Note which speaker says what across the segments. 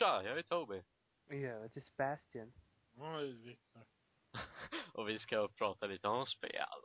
Speaker 1: Tja, jag är Toby.
Speaker 2: Ja, det är Sebastian.
Speaker 3: Ja, det är Victor.
Speaker 1: Och vi ska prata lite om spel.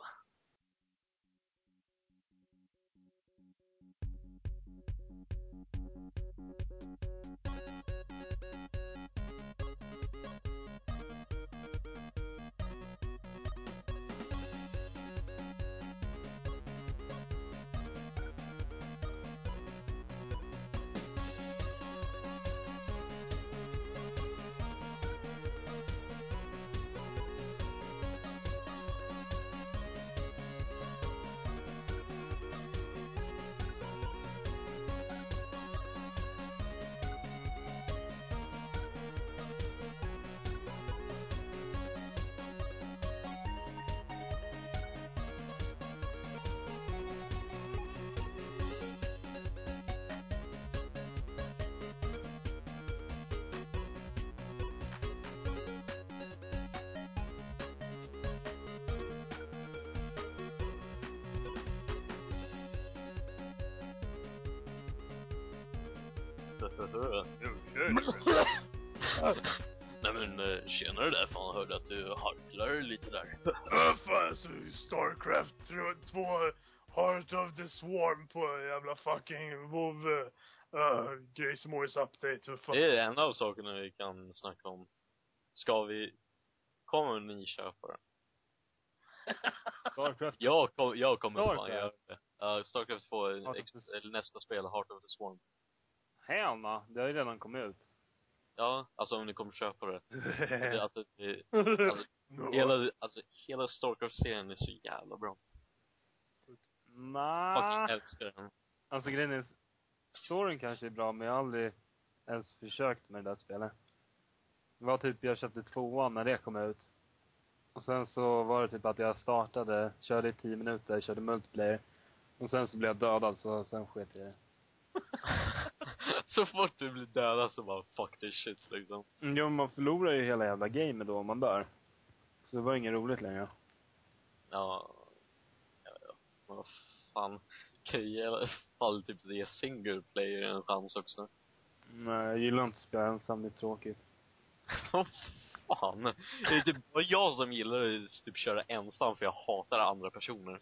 Speaker 1: Nej men eh, tjenare där fan, hörde att du harklar lite där.
Speaker 3: Ja, fan alltså, Starcraft 2, Heart of the Swarm på jävla fucking WoW uh, grej som årets update, hur fan.
Speaker 1: Det är en av sakerna vi kan snacka om. Ska vi, kommer ni köpa den?
Speaker 2: Starcraft.
Speaker 1: Jag, kom, jag kommer fan
Speaker 2: Starcraft?
Speaker 1: göra det. Ja, Starcraft 2,
Speaker 2: Heart of
Speaker 1: ex, nästa spel, Heart of the Swarm.
Speaker 2: Hemma. Det har ju redan kommit ut.
Speaker 1: Ja, alltså om ni kommer köpa det. det alltså, det, alltså,
Speaker 3: No.
Speaker 1: hela, alltså hela Starcraft-serien är så jävla bra.
Speaker 2: Nja.
Speaker 1: Fucking älskar den.
Speaker 2: Alltså grejen är, storyn kanske är bra, men jag har aldrig ens försökt med det där spelet. Det var typ, jag köpte tvåan när det kom ut. Och sen så var det typ att jag startade, körde i tio minuter, körde multiplayer. Och sen så blev jag dödad, så sen sket jag i det.
Speaker 1: så fort du blir dödad så bara fuck this shit liksom.
Speaker 2: Mm, Ja, men man förlorar ju hela jävla gamet då om man dör. Så det var inget roligt längre.
Speaker 1: Ja, ja, ja. Men vad fan. Kan ju i alla fall typ ge single player en chans också.
Speaker 2: Nej, jag gillar inte att spela ensam, det är tråkigt.
Speaker 1: Vad fan. Det är typ bara jag som gillar att typ köra ensam för jag hatar andra personer.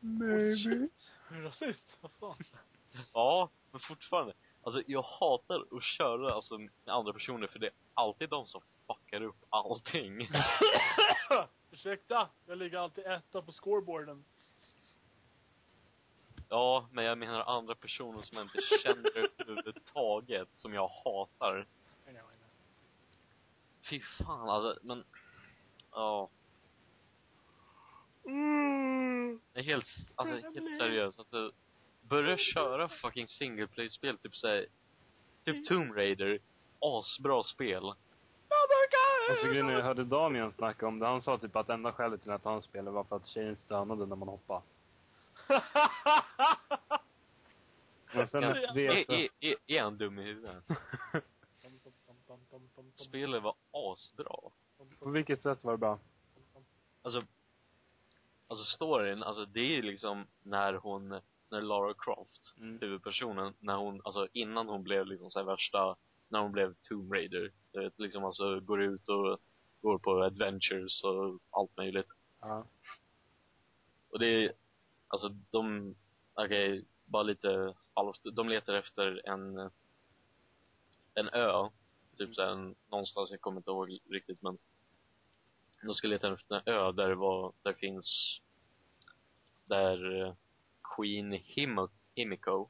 Speaker 2: Maybe.
Speaker 3: Är du rasist? Vad fan?
Speaker 1: Ja, men fortfarande. Alltså jag hatar att köra alltså med andra personer för det är alltid de som fuckar upp allting.
Speaker 3: Ursäkta, jag ligger alltid etta på scoreboarden.
Speaker 1: Ja, men jag menar andra personer som jag inte känner överhuvudtaget, som jag hatar.
Speaker 3: I know, I know.
Speaker 1: Fy fan alltså, men, ja.
Speaker 3: Mm.
Speaker 1: Det är helt, alltså helt seriöst, alltså. Börja köra fucking single play-spel, typ såhär, typ Tomb Raider. Asbra spel.
Speaker 2: Alltså grejen jag hörde Damian snacka om det. Han sa typ att enda skälet till att han spelade var för att tjejen stönade när man hoppade. Men sen efter det
Speaker 1: Är,
Speaker 2: så...
Speaker 1: är, är, är han dum i huvudet? Spelet var asbra.
Speaker 2: På vilket sätt var det bra?
Speaker 1: Alltså, alltså storyn, alltså det är liksom när hon, när Lara Croft,
Speaker 2: Mm.
Speaker 1: huvudpersonen, när hon, alltså innan hon blev liksom så värsta, när hon blev Tomb Raider, du vet, liksom alltså går ut och går på adventures och allt möjligt.
Speaker 2: Ja.
Speaker 1: Och det är, alltså de, okej, bara lite halvt, de letar efter en, en ö, typ så här, en, någonstans, jag kommer inte ihåg riktigt men de ska leta efter en ö där det var, där finns, där Queen Himo, Himiko,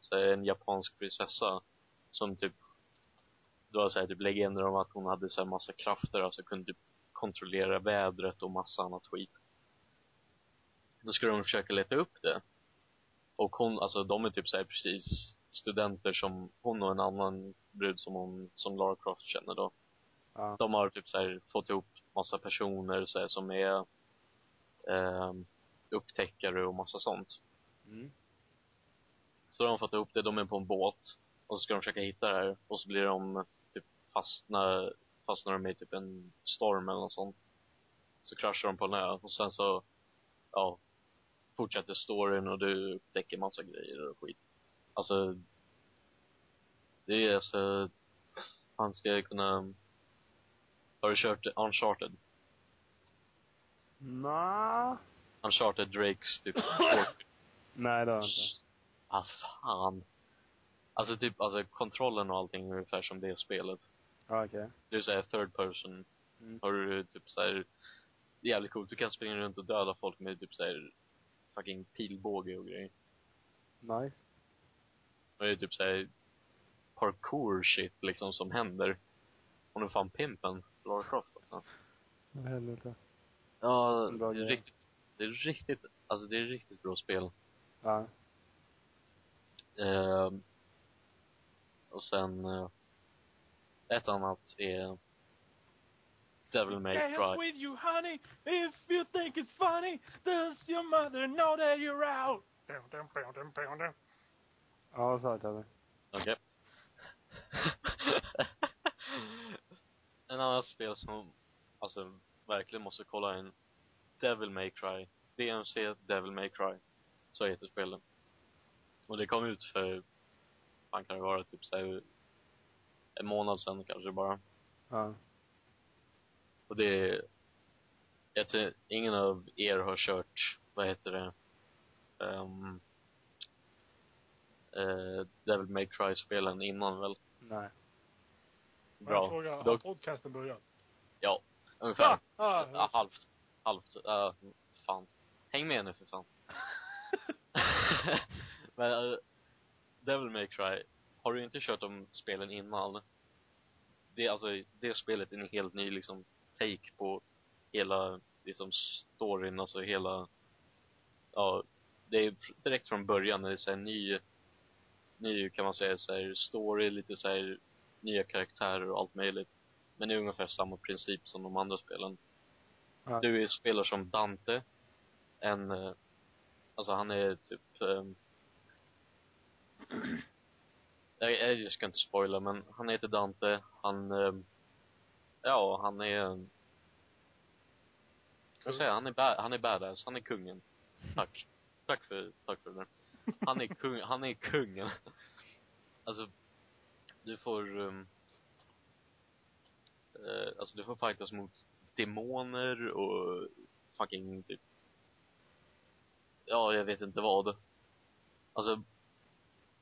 Speaker 1: så en japansk prinsessa som typ, det var så här, typ legender om att hon hade så här massa krafter, alltså kunde typ kontrollera vädret och massa annat skit. Då skulle de försöka leta upp det. Och hon, alltså de är typ så här precis studenter som hon och en annan brud som hon, som Lara Croft känner då.
Speaker 2: Ja.
Speaker 1: De har typ så här fått ihop massa personer så här, som är eh, upptäckare och massa sånt.
Speaker 2: Mm.
Speaker 1: Så de har fått ihop det, de är på en båt. Och så ska de försöka hitta det här. Och så blir de typ fastna, fastnar de i typ en storm eller något sånt. Så kraschar de på en ö. Och sen så, ja, fortsätter storyn och du upptäcker massa grejer och skit. Alltså, det är alltså, Han ska kunna... Har du kört Uncharted?
Speaker 2: Nja.
Speaker 1: Uncharted Drakes typ
Speaker 2: Nej, det har jag inte.
Speaker 1: Ah, fan. Alltså typ, alltså kontrollen och allting är ungefär som det spelet.
Speaker 2: Ja, okej.
Speaker 1: Det är såhär third person.
Speaker 2: Mm.
Speaker 1: Har du typ såhär, det är jävligt coolt. Du kan springa runt och döda folk med typ såhär fucking pilbåge och grejer.
Speaker 2: Nice.
Speaker 1: Och det är typ såhär parkour shit liksom som händer. Hon är fan pimpen, Lara Croft alltså.
Speaker 2: Helvete.
Speaker 1: Ja, det är riktigt, det är riktigt, alltså det är riktigt bra spel.
Speaker 2: Ja.
Speaker 1: Ehm, och sen, eh, ett annat är Devil May
Speaker 3: Dance
Speaker 1: Cry.
Speaker 3: with you, honey, if you think it's funny. Does your mother know that you're out?
Speaker 2: Ja, vad sa du Tobbe?
Speaker 1: Okej. en annan spel som, alltså, verkligen måste kolla in. Devil May Cry. DMC Devil May Cry. Så heter spelet. Och det kom ut för, fan kan det vara, typ såhär, en månad sedan kanske bara.
Speaker 2: Ja.
Speaker 1: Och det är, jag tror ingen av er har kört, vad heter det, um, uh, Devil May Cry-spelen innan väl?
Speaker 2: Nej.
Speaker 1: Bra.
Speaker 3: fråga, har
Speaker 1: Då,
Speaker 3: podcasten börjat?
Speaker 1: ja, ungefär.
Speaker 3: Ah, ah,
Speaker 1: Ja, halvt. Halvt. Uh, fan. Häng med nu för fan. Men uh, Devil May Cry, har du inte kört de spelen innan? Det, är alltså, det spelet är en helt ny liksom take på hela liksom storyn, alltså hela ja, det är direkt från början, det är så här ny ny kan man säga så här story, lite så här nya karaktärer och allt möjligt. Men det är ungefär samma princip som de andra spelen.
Speaker 2: Ja.
Speaker 1: Du spelar som Dante. En, eh, alltså han är typ, ehm, jag, jag ska inte spoila men han heter Dante, han, ehm, ja han är, ska jag säga, han är, ba- han är badass, han är kungen. Tack. Tack för, tack för det. Han är kung, han är kungen. Alltså, du får, um, eh, alltså du får fightas mot demoner och fucking typ, ja jag vet inte vad. Alltså,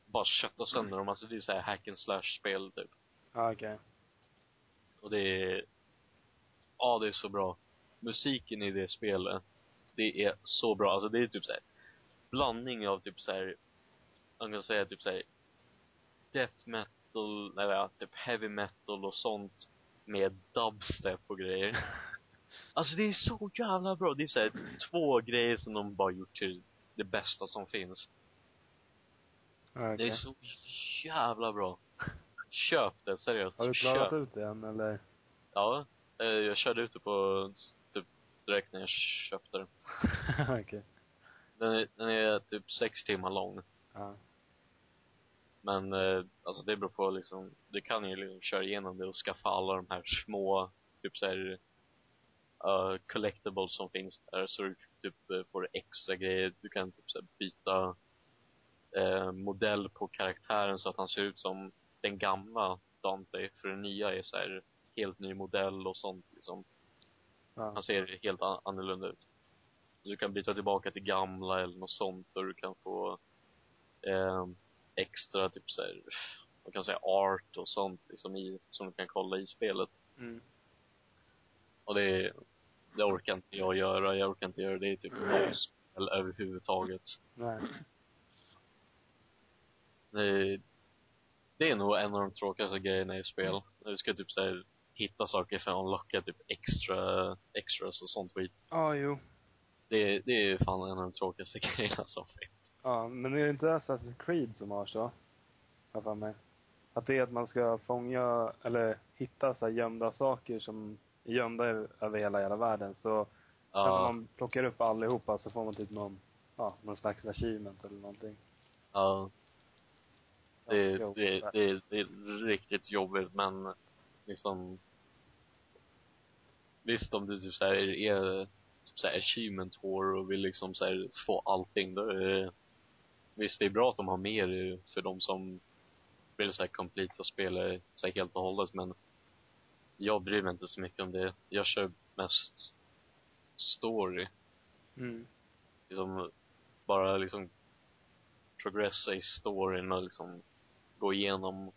Speaker 1: bara kötta sönder dem, alltså det är så här hack and slash spel typ.
Speaker 2: Ja, okej.
Speaker 1: Och det är, ja det är så bra. Musiken i det spelet, det är så bra. Alltså det är typ så här blandning av typ så här, man kan säga typ så här death metal, eller ja, typ heavy metal och sånt med dubstep och grejer. Alltså det är så jävla bra. Det är så här två grejer som de bara gjort till det bästa som finns.
Speaker 2: Ja,
Speaker 1: Det är så jävla bra. Köp det, seriöst.
Speaker 2: Har du klarat
Speaker 1: Köp.
Speaker 2: ut det än, eller?
Speaker 1: Ja, eh, jag körde ut det på typ direkt när jag köpte den.
Speaker 2: okej.
Speaker 1: Den är, den är typ sex timmar lång.
Speaker 2: Ja.
Speaker 1: Men eh, alltså det beror på liksom, du kan ju liksom köra igenom det och skaffa alla de här små, typ såhär, uh, collectibles som finns där. Så du typ eh, får extra grejer. Du kan typ såhär byta eh, modell på karaktären så att han ser ut som den gamla Dante. För den nya är så här helt ny modell och sånt liksom.
Speaker 2: Ja.
Speaker 1: Han ser helt an- annorlunda ut. Du kan byta tillbaka till gamla eller något sånt och du kan få eh, extra typ så här, man kan säga art och sånt liksom i, som du kan kolla i spelet.
Speaker 2: Mm.
Speaker 1: Och det, det orkar inte jag göra. Jag orkar inte göra det i typ något spel överhuvudtaget.
Speaker 2: Nej.
Speaker 1: Det, det är nog en av de tråkigaste grejerna i spel. Du ska typ så här, hitta saker för att unlocka typ extra, extras och sånt skit.
Speaker 2: Ja, jo.
Speaker 1: Det, det är fan en av de tråkigaste grejerna som finns.
Speaker 2: Ja, men är det inte Assassin's Creed som har så? Har för mig. Att det är att man ska fånga, eller hitta så gömda saker som gömda över hela jävla världen. Så när
Speaker 1: Ja,
Speaker 2: man plockar upp allihopa så får man typ någon, ja, någon slags achievement eller någonting.
Speaker 1: ja. Det,
Speaker 2: Ja, jo.
Speaker 1: det, det, det är riktigt jobbigt men liksom Visst om du typ såhär är typ såhär achievement whore och vill liksom såhär få allting då är det, Visst det är bra att de har mer för de som vill så här completa spelet så här helt och hållet men jag bryr mig inte så mycket om det. Jag kör mest story.
Speaker 2: Mm.
Speaker 1: Liksom, bara liksom progressa i storyn och liksom gå igenom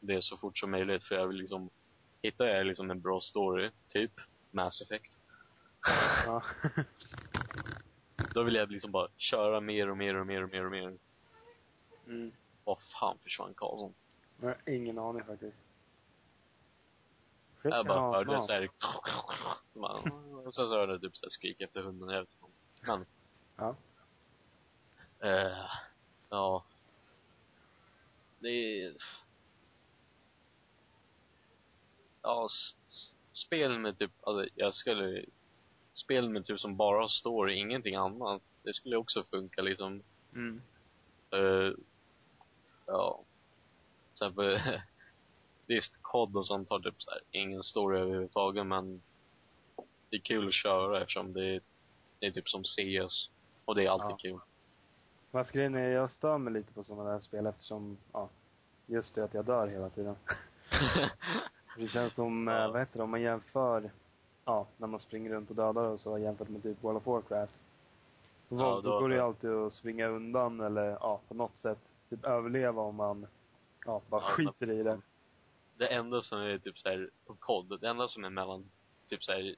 Speaker 1: det så fort som möjligt för jag vill liksom hittar jag liksom en bra story, typ Mass Effect,
Speaker 2: Ja.
Speaker 1: då vill jag liksom bara köra mer och mer och mer och mer och mer.
Speaker 2: mm.
Speaker 1: Vad fan försvann Karlsson?
Speaker 2: Jag har ingen aning faktiskt.
Speaker 1: Jag bara
Speaker 2: Ja,
Speaker 1: hörde
Speaker 2: ja.
Speaker 1: såhär och sen så hörde jag typ såhär skrik efter hunden, jag vet inte. Men,
Speaker 2: Ja.
Speaker 1: eh, ja. Det är... Ja, spel med typ, alltså jag skulle, spel med typ som bara story, ingenting annat. Det skulle också funka liksom.
Speaker 2: Mm.
Speaker 1: Eh, ja. Till exempel, visst, COD och sånt har typ så här, ingen story överhuvudtaget men det är kul att köra eftersom det är, det är typ som CS. Och det är alltid
Speaker 2: Ja.
Speaker 1: kul.
Speaker 2: Fast grejen är, jag stör mig lite på sådana där spel eftersom, ja, just det att jag dör hela tiden. Det känns som,
Speaker 1: Ja.
Speaker 2: eh, vad heter det, om man jämför, ja, när man springer runt och dödar och så jämfört med typ World of Warcraft. På
Speaker 1: Ja,
Speaker 2: då
Speaker 1: då-
Speaker 2: går det ju alltid att springa undan eller, ja, på något sätt, typ överleva om man, ja, bara
Speaker 1: Ja,
Speaker 2: skiter i det.
Speaker 1: Det enda som är typ så här på COD, det enda som är mellan typ så här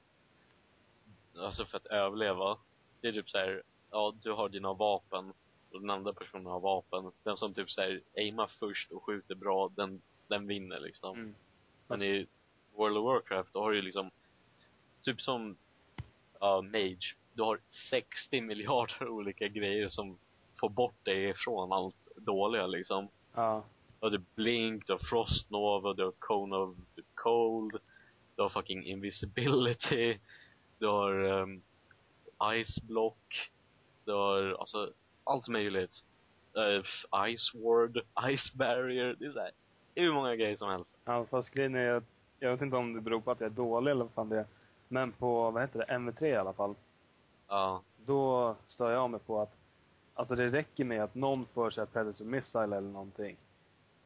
Speaker 1: alltså för att överleva, det är typ så här ja, du har dina vapen och den andra personen har vapen. Den som typ så här aimar först och skjuter bra, den, den vinner liksom.
Speaker 2: Mm.
Speaker 1: Men i World of Warcraft, då har du liksom, typ som, ja, Mage. Du har 60 miljarder olika grejer som får bort dig ifrån allt dåliga liksom.
Speaker 2: Ja.
Speaker 1: Du har typ Blink, du har Frost Nova, du har Cone of typ Cold, du har fucking Invisibility, du har um, Ice Block, du har alltså allt möjligt. Uh, Ice Ward, Ice Barrier, det är såhär, hur många grejer som helst.
Speaker 2: Ja, fast grejen är att, jag vet inte om det beror på att jag är dålig eller vad fan det är. Men på, vad heter det, MV3 i alla fall.
Speaker 1: Ja,
Speaker 2: Då stör jag mig på att, alltså det räcker med att någon får här Predator Missile eller någonting.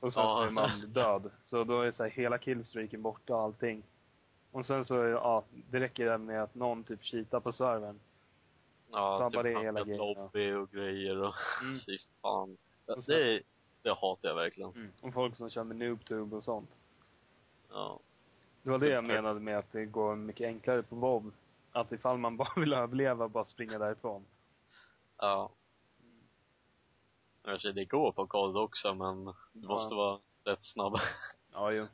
Speaker 2: Och sen
Speaker 1: Ja.
Speaker 2: så är man död. Så då är så här hela killstreaken borta och allting. Och sen så, ja, det räcker med att någon typ cheatar på servern.
Speaker 1: ja,
Speaker 2: Sabbar det
Speaker 1: typ
Speaker 2: hela
Speaker 1: hackat
Speaker 2: grejen,
Speaker 1: lobby och grejer och,
Speaker 2: Mm.
Speaker 1: fy fan.
Speaker 2: Och så-
Speaker 1: Det, det hatar jag verkligen.
Speaker 2: Mm. Och folk som kör med noobtube och sånt.
Speaker 1: Ja.
Speaker 2: Det var det jag menade med att det går mycket enklare på WoW. Att ifall man bara vill överleva, bara springa därifrån.
Speaker 1: Ja. Kanske det går på kod också, men du måste
Speaker 2: Ja.
Speaker 1: vara rätt snabb.
Speaker 2: Ja, ju.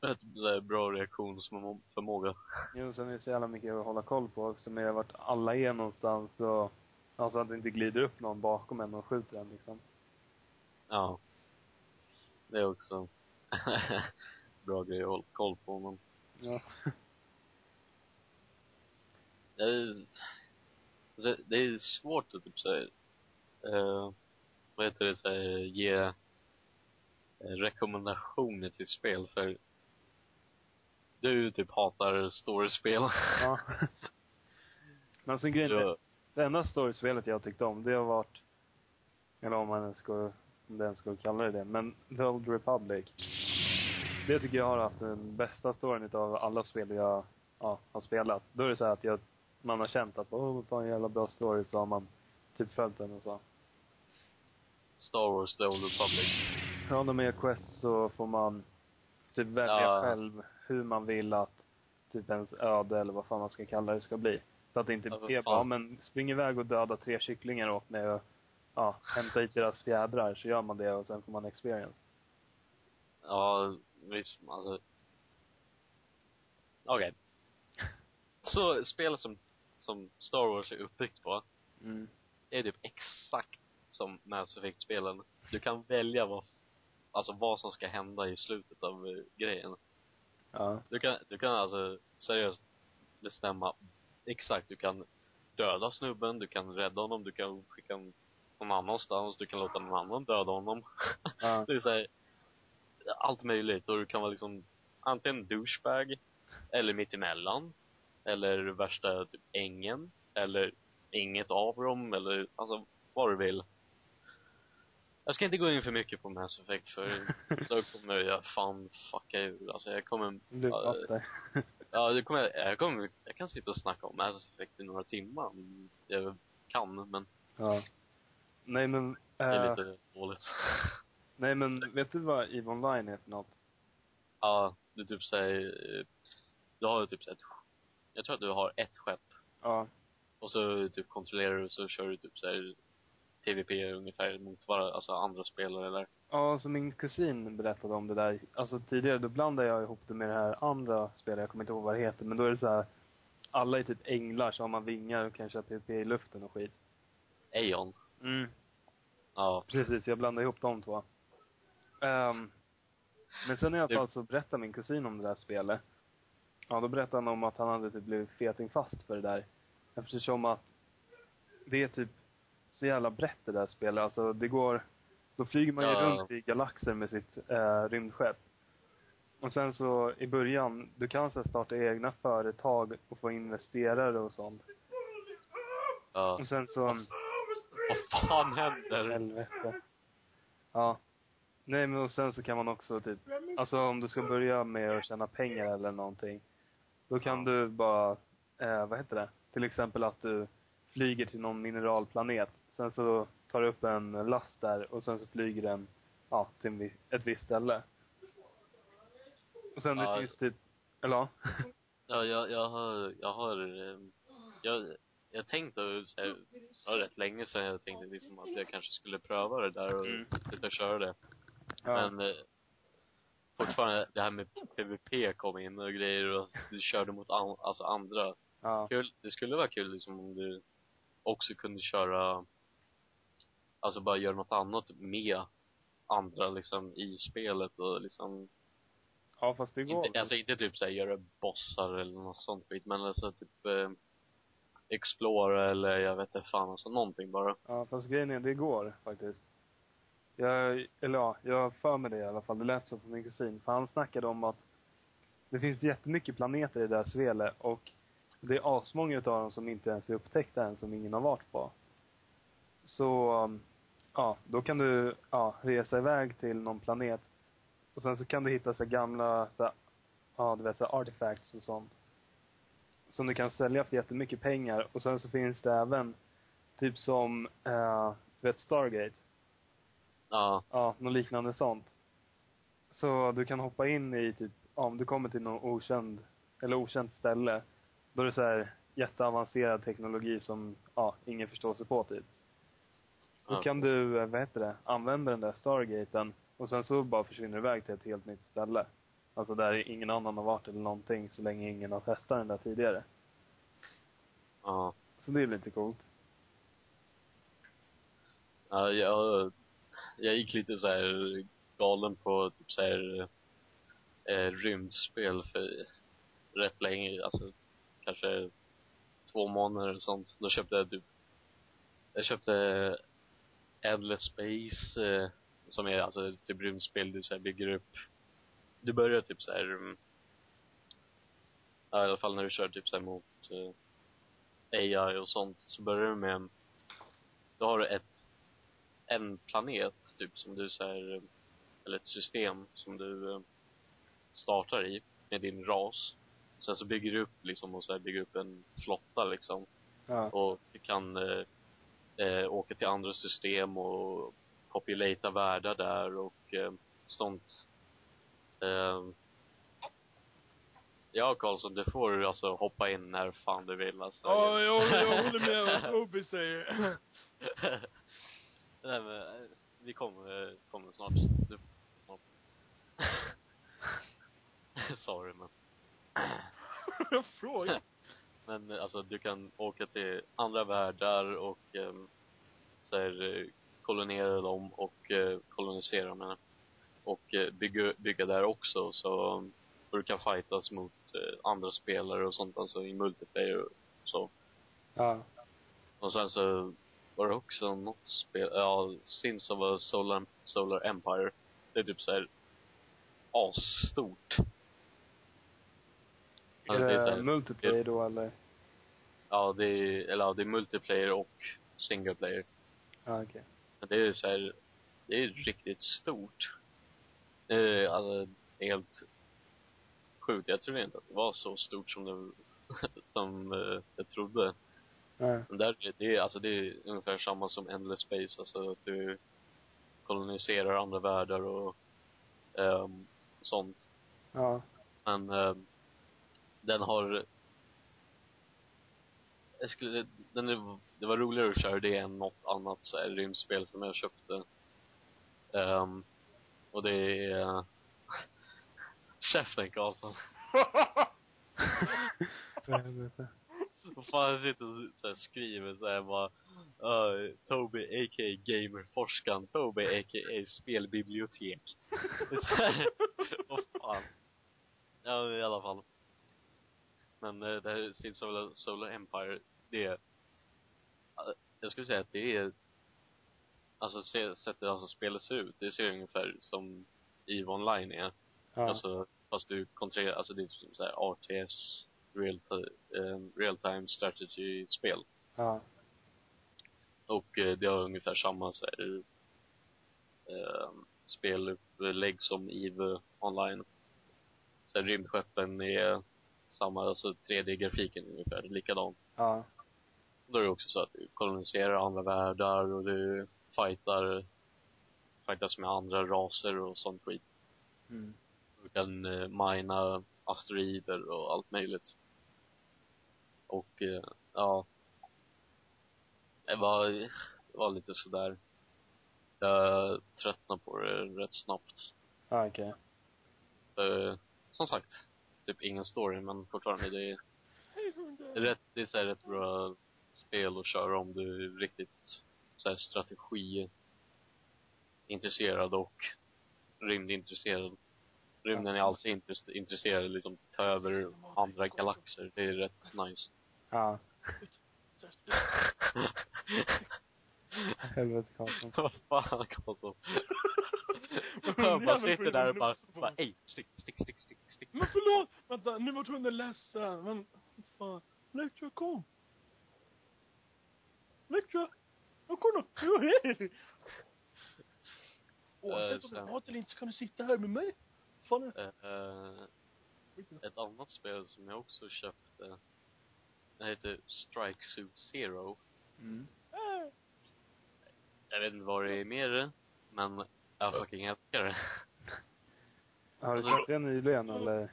Speaker 1: Rätt bra reaktionsförmåga.
Speaker 2: Jo, sen är det så jävla mycket att hålla koll på också med vart alla är någonstans och, alltså att det inte glider upp någon bakom en och skjuter en liksom.
Speaker 1: Ja. Det är också bra grej att hålla koll på, men
Speaker 2: Ja.
Speaker 1: det är, alltså, det är svårt att typ säga, eh, vad heter det, så här, ge eh, rekommendationer till spel för du typ hatar storiespel.
Speaker 2: ja. Men sen grejen
Speaker 1: Du,
Speaker 2: det enda storyspelet jag tyckte om, det har varit, eller om man ens ska, om det ens ska kalla det det, men The Old Republic. Det tycker jag har haft den bästa storyn utav alla spel jag ja, har spelat. Då är det så här att jag, man har känt att, åh, vad fan jävla bra story, så har man typ följt den och så.
Speaker 1: Star Wars The Old Republic.
Speaker 2: Ja, man gör quest så får man typ välja
Speaker 1: Ja.
Speaker 2: själv hur man vill att typ ens öde eller vad fan man ska kalla det ska bli. Så att det inte
Speaker 1: Ja,
Speaker 2: är bara, men spring iväg och döda tre kycklingar åt mig och ja, hämta hit deras fjädrar så gör man det och sen får man experience.
Speaker 1: Ja, visst, alltså. Okej. Så spelet som, som Star Wars är uppbyggt på,
Speaker 2: Mm.
Speaker 1: Är typ exakt som Mass Effect-spelen. Du kan välja vad, alltså vad som ska hända i slutet av eh, grejen.
Speaker 2: Ja.
Speaker 1: Du kan, du kan alltså seriöst bestämma exakt, du kan döda snubben, du kan rädda honom, du kan skicka honom någon annanstans, du kan låta någon annan döda honom.
Speaker 2: Ja.
Speaker 1: Det är så här, allt möjligt och du kan vara liksom antingen douchebag eller mittemellan eller värsta typ ängen eller inget av dem eller alltså vad du vill. Jag ska inte gå in för mycket på Mass Effect för då kommer jag fan fucka ur. Alltså jag kommer,
Speaker 2: Du där.
Speaker 1: ja det kommer, jag kommer, jag kan sitta och snacka om Mass Effect i några timmar om jag kan, men
Speaker 2: Ja. Nej men,
Speaker 1: det är
Speaker 2: eh,
Speaker 1: lite dåligt.
Speaker 2: nej men vet du vad EVE Online är för något?
Speaker 1: Ja, du typ säger, du har ju typ ett, jag tror att du har ett skepp
Speaker 2: Ja.
Speaker 1: Och så typ kontrollerar du och så kör du typ såhär TVP ungefär mot varandra, alltså andra spelare där.
Speaker 2: Ja, så min kusin berättade om det där. Alltså tidigare, då blandade jag ihop det med det här andra spelet, jag kommer inte ihåg vad det heter, men då är det så här. Alla är typ änglar, så har man vingar och kan köra PvP i luften och skit.
Speaker 1: Aeon.
Speaker 2: Mm.
Speaker 1: Ja.
Speaker 2: Precis, jag blandade ihop de två. Ehm, men sen i alla fall så berättade min kusin om det där spelet. Ja, då berättade han om att han hade typ blivit fetingfast för det där. Eftersom att det är typ så jävla brett det där spelet. Alltså det går, då flyger man ju
Speaker 1: Ja.
Speaker 2: runt i galaxer med sitt eh, rymdskepp. Och sen så i början, du kan så starta egna företag och få investerare och sånt.
Speaker 1: Ja.
Speaker 2: Och sen så,
Speaker 1: Vad fan händer?
Speaker 2: helvete. Ja. Nej men och sen så kan man också typ, alltså om du ska börja med att tjäna pengar eller någonting. Då kan
Speaker 1: Ja.
Speaker 2: du bara, eh, vad heter det? Till exempel att du flyger till någon mineralplanet. Sen så tar du upp en last där och sen så flyger den, ja, till ett visst ställe. Och sen
Speaker 1: Ja.
Speaker 2: det finns typ, eller ja.
Speaker 1: Ja, jag, jag har, jag har, ehm, jag, jag tänkte, så här, det var rätt länge sedan jag tänkte liksom att jag kanske skulle pröva det där och
Speaker 2: Mm.
Speaker 1: och köra det.
Speaker 2: ja.
Speaker 1: Men eh, fortfarande, det här med PVP kom in och grejer och du körde mot an, alltså andra.
Speaker 2: Ja.
Speaker 1: Kul, det skulle vara kul liksom om du också kunde köra, alltså bara göra något annat med andra liksom i spelet och liksom
Speaker 2: Ja fast det går.
Speaker 1: inte, alltså inte typ såhär göra bossar eller något sånt skit, men alltså typ eh, explora eller jag vet inte fan, alltså någonting bara.
Speaker 2: Ja, fast grejen är, det går faktiskt. Jag, eller ja, jag har för mig det i alla fall. Det lät så på min kusin. För han snackade om att det finns jättemycket planeter i det här spelet och det är asmånga utav dem som inte ens är upptäckta än, som ingen har varit på. Så, um, ja, då kan du, ja, resa iväg till någon planet. Och sen så kan du hitta så gamla, så här, ja, du vet, så här artifacts och sånt. Som du kan sälja för jättemycket pengar. Och sen så finns det även Typ som, eh, du vet Stargate?
Speaker 1: Ja,
Speaker 2: Ja, något liknande sånt. Så du kan hoppa in i typ, ja, om du kommer till någon okänd, eller okänt ställe. Då är det så här jätteavancerad teknologi som, ja, ingen förstår sig på typ. Då
Speaker 1: Ja.
Speaker 2: kan du, eh, vad heter det, använda den där Stargaten och sen så bara försvinner du iväg till ett helt nytt ställe. Alltså där ingen annan har varit eller någonting så länge ingen har testat den där tidigare.
Speaker 1: ja.
Speaker 2: Så det är lite coolt.
Speaker 1: Ja, jag, jag gick lite så här galen på typ så här eh, rymdspel för rätt länge, alltså kanske två månader eller sånt. Då köpte jag typ, jag köpte Endless Space, eh, som är alltså typ rymdspel, du så här bygger upp, du börjar typ så här, mm, ja, i alla fall när du kör typ så här mot eh, AI och sånt, så börjar du med, då har du ett en planet, typ, som du så här, eller ett system som du eh, startar i med din ras. Sen så bygger du upp liksom och så här bygger upp en flotta liksom.
Speaker 2: Ja.
Speaker 1: Och kan eh, eh, åka till andra system och populata världar där och eh, sånt. Eh, ja, Karlsson, du får alltså hoppa in när fan du vill alltså.
Speaker 3: Ja, jag, jag håller med vad Toby säger.
Speaker 1: Nej men, eh, vi kommer, kommer snart. Du, snart. Sorry men.
Speaker 3: Jag frågar.
Speaker 1: Men eh, alltså du kan åka till andra världar och um, så här, eh, kolonera dem och eh, kolonisera dem. Och eh, bygga, bygga där också så och du kan fightas mot eh, andra spelare och sånt alltså i multiplayer och så.
Speaker 2: Ja.
Speaker 1: Och sen så var det också något spel, ja, Sins of a Solar, Solar Empire. Det är typ såhär asstort.
Speaker 2: Är
Speaker 1: det är
Speaker 2: det
Speaker 1: här-
Speaker 2: multiplayer då eller?
Speaker 1: Ja, det är, eller ja, det är multiplayer och single player.
Speaker 2: Ja, okej.
Speaker 1: Men det är så här det är riktigt stort. Eh, alltså, helt sjukt. Jag trodde inte att det var så stort som det, som eh, jag trodde.
Speaker 2: Nej.
Speaker 1: Men där, det är, alltså det är ungefär samma som Endless Space, alltså att du koloniserar andra världar och ehm, sånt.
Speaker 2: Ja.
Speaker 1: Men ehm, den har jag skulle, den är, det var roligare att köra det än något annat så här rymdspel som jag köpte. Ehm, och det är Käften Karlsson. Vad fan jag sitter och så här skriver så här bara uh, Toby a.k.a. gamerforskaren, Toby a.k.a. spelbibliotek. Vad fan. Ja, i alla fall. Men eh, det här Civ Solar, Solar Empire, det är, eh, jag skulle säga att det är, alltså sättet alltså spelet ser ut, det ser ungefär som EVE Online är.
Speaker 2: Ja.
Speaker 1: Alltså, fast du kontrollerar, alltså det är som så här RTS, real, um, real time strategy-spel.
Speaker 2: Ja.
Speaker 1: Och eh, det har ungefär samma så här, eh, spelupplägg som EVE online. Så här, rymdskeppen är samma, alltså 3D-grafiken är ungefär likadan.
Speaker 2: Ja.
Speaker 1: Då är det också så att du koloniserar andra världar och du fightar, fightas med andra raser och sånt skit.
Speaker 2: Mm.
Speaker 1: Du kan eh, mina asteroider och allt möjligt. Och, eh, ja. Det var, det var lite sådär. Jag tröttnade på det rätt snabbt.
Speaker 2: Ja, okej.
Speaker 1: För, som sagt, typ ingen story, men fortfarande det är, det är rätt, det är så här rätt bra spel att köra om du är riktigt så här strategi intresserad och rymdintresserad. Rymden är alltid intress- intresserad, liksom ta över andra galaxer. Det är rätt nice.
Speaker 2: Ja. Helvete Karlsson.
Speaker 1: Vad fan Karlsson? Jag bara sitter där och bara, bara ej, stick, stick, stick, stick, stick.
Speaker 3: Men förlåt! Vänta, nu var att läsa. Men, fan. Lecture kom. Lecture. Jag kommer Jo, hej! Oavsett om du
Speaker 1: sen-
Speaker 3: hatar eller inte så kan du sitta här med mig. Fan det?
Speaker 1: Eh, ett annat spel som jag också köpte. Det heter Strike Suit Zero.
Speaker 2: Mm.
Speaker 1: Jag vet inte vad det är med det, men jag fucking älskar det.
Speaker 2: Har du köpt det nyligen eller?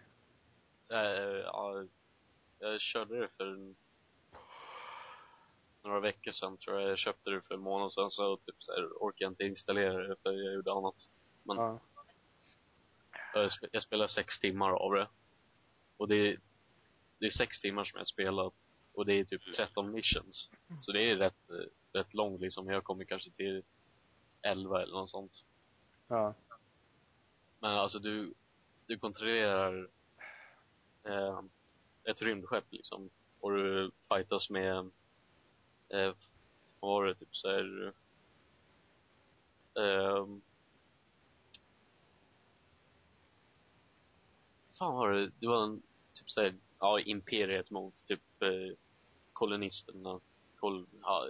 Speaker 1: Eh, ja, jag körde det för några veckor sedan tror jag. Jag köpte det för en månad sedan så typ så här, orkade jag inte installera det för jag gjorde annat. Men
Speaker 2: Ja.
Speaker 1: jag, sp- jag spelade sex timmar av det. Och det är, det är sex timmar som jag spelat. Och det är typ 13 missions. Så det är rätt, rätt långt liksom. Jag kommer kanske till 11 eller något sånt.
Speaker 2: Ja.
Speaker 1: Men alltså du, du kontrollerar eh, ett rymdskepp liksom. Och du fightas med, eh, vad var det, typ så här, eh, fan var det, det var en, typ så här, ja, imperiet mot typ eh, kolonisterna, kol, ja,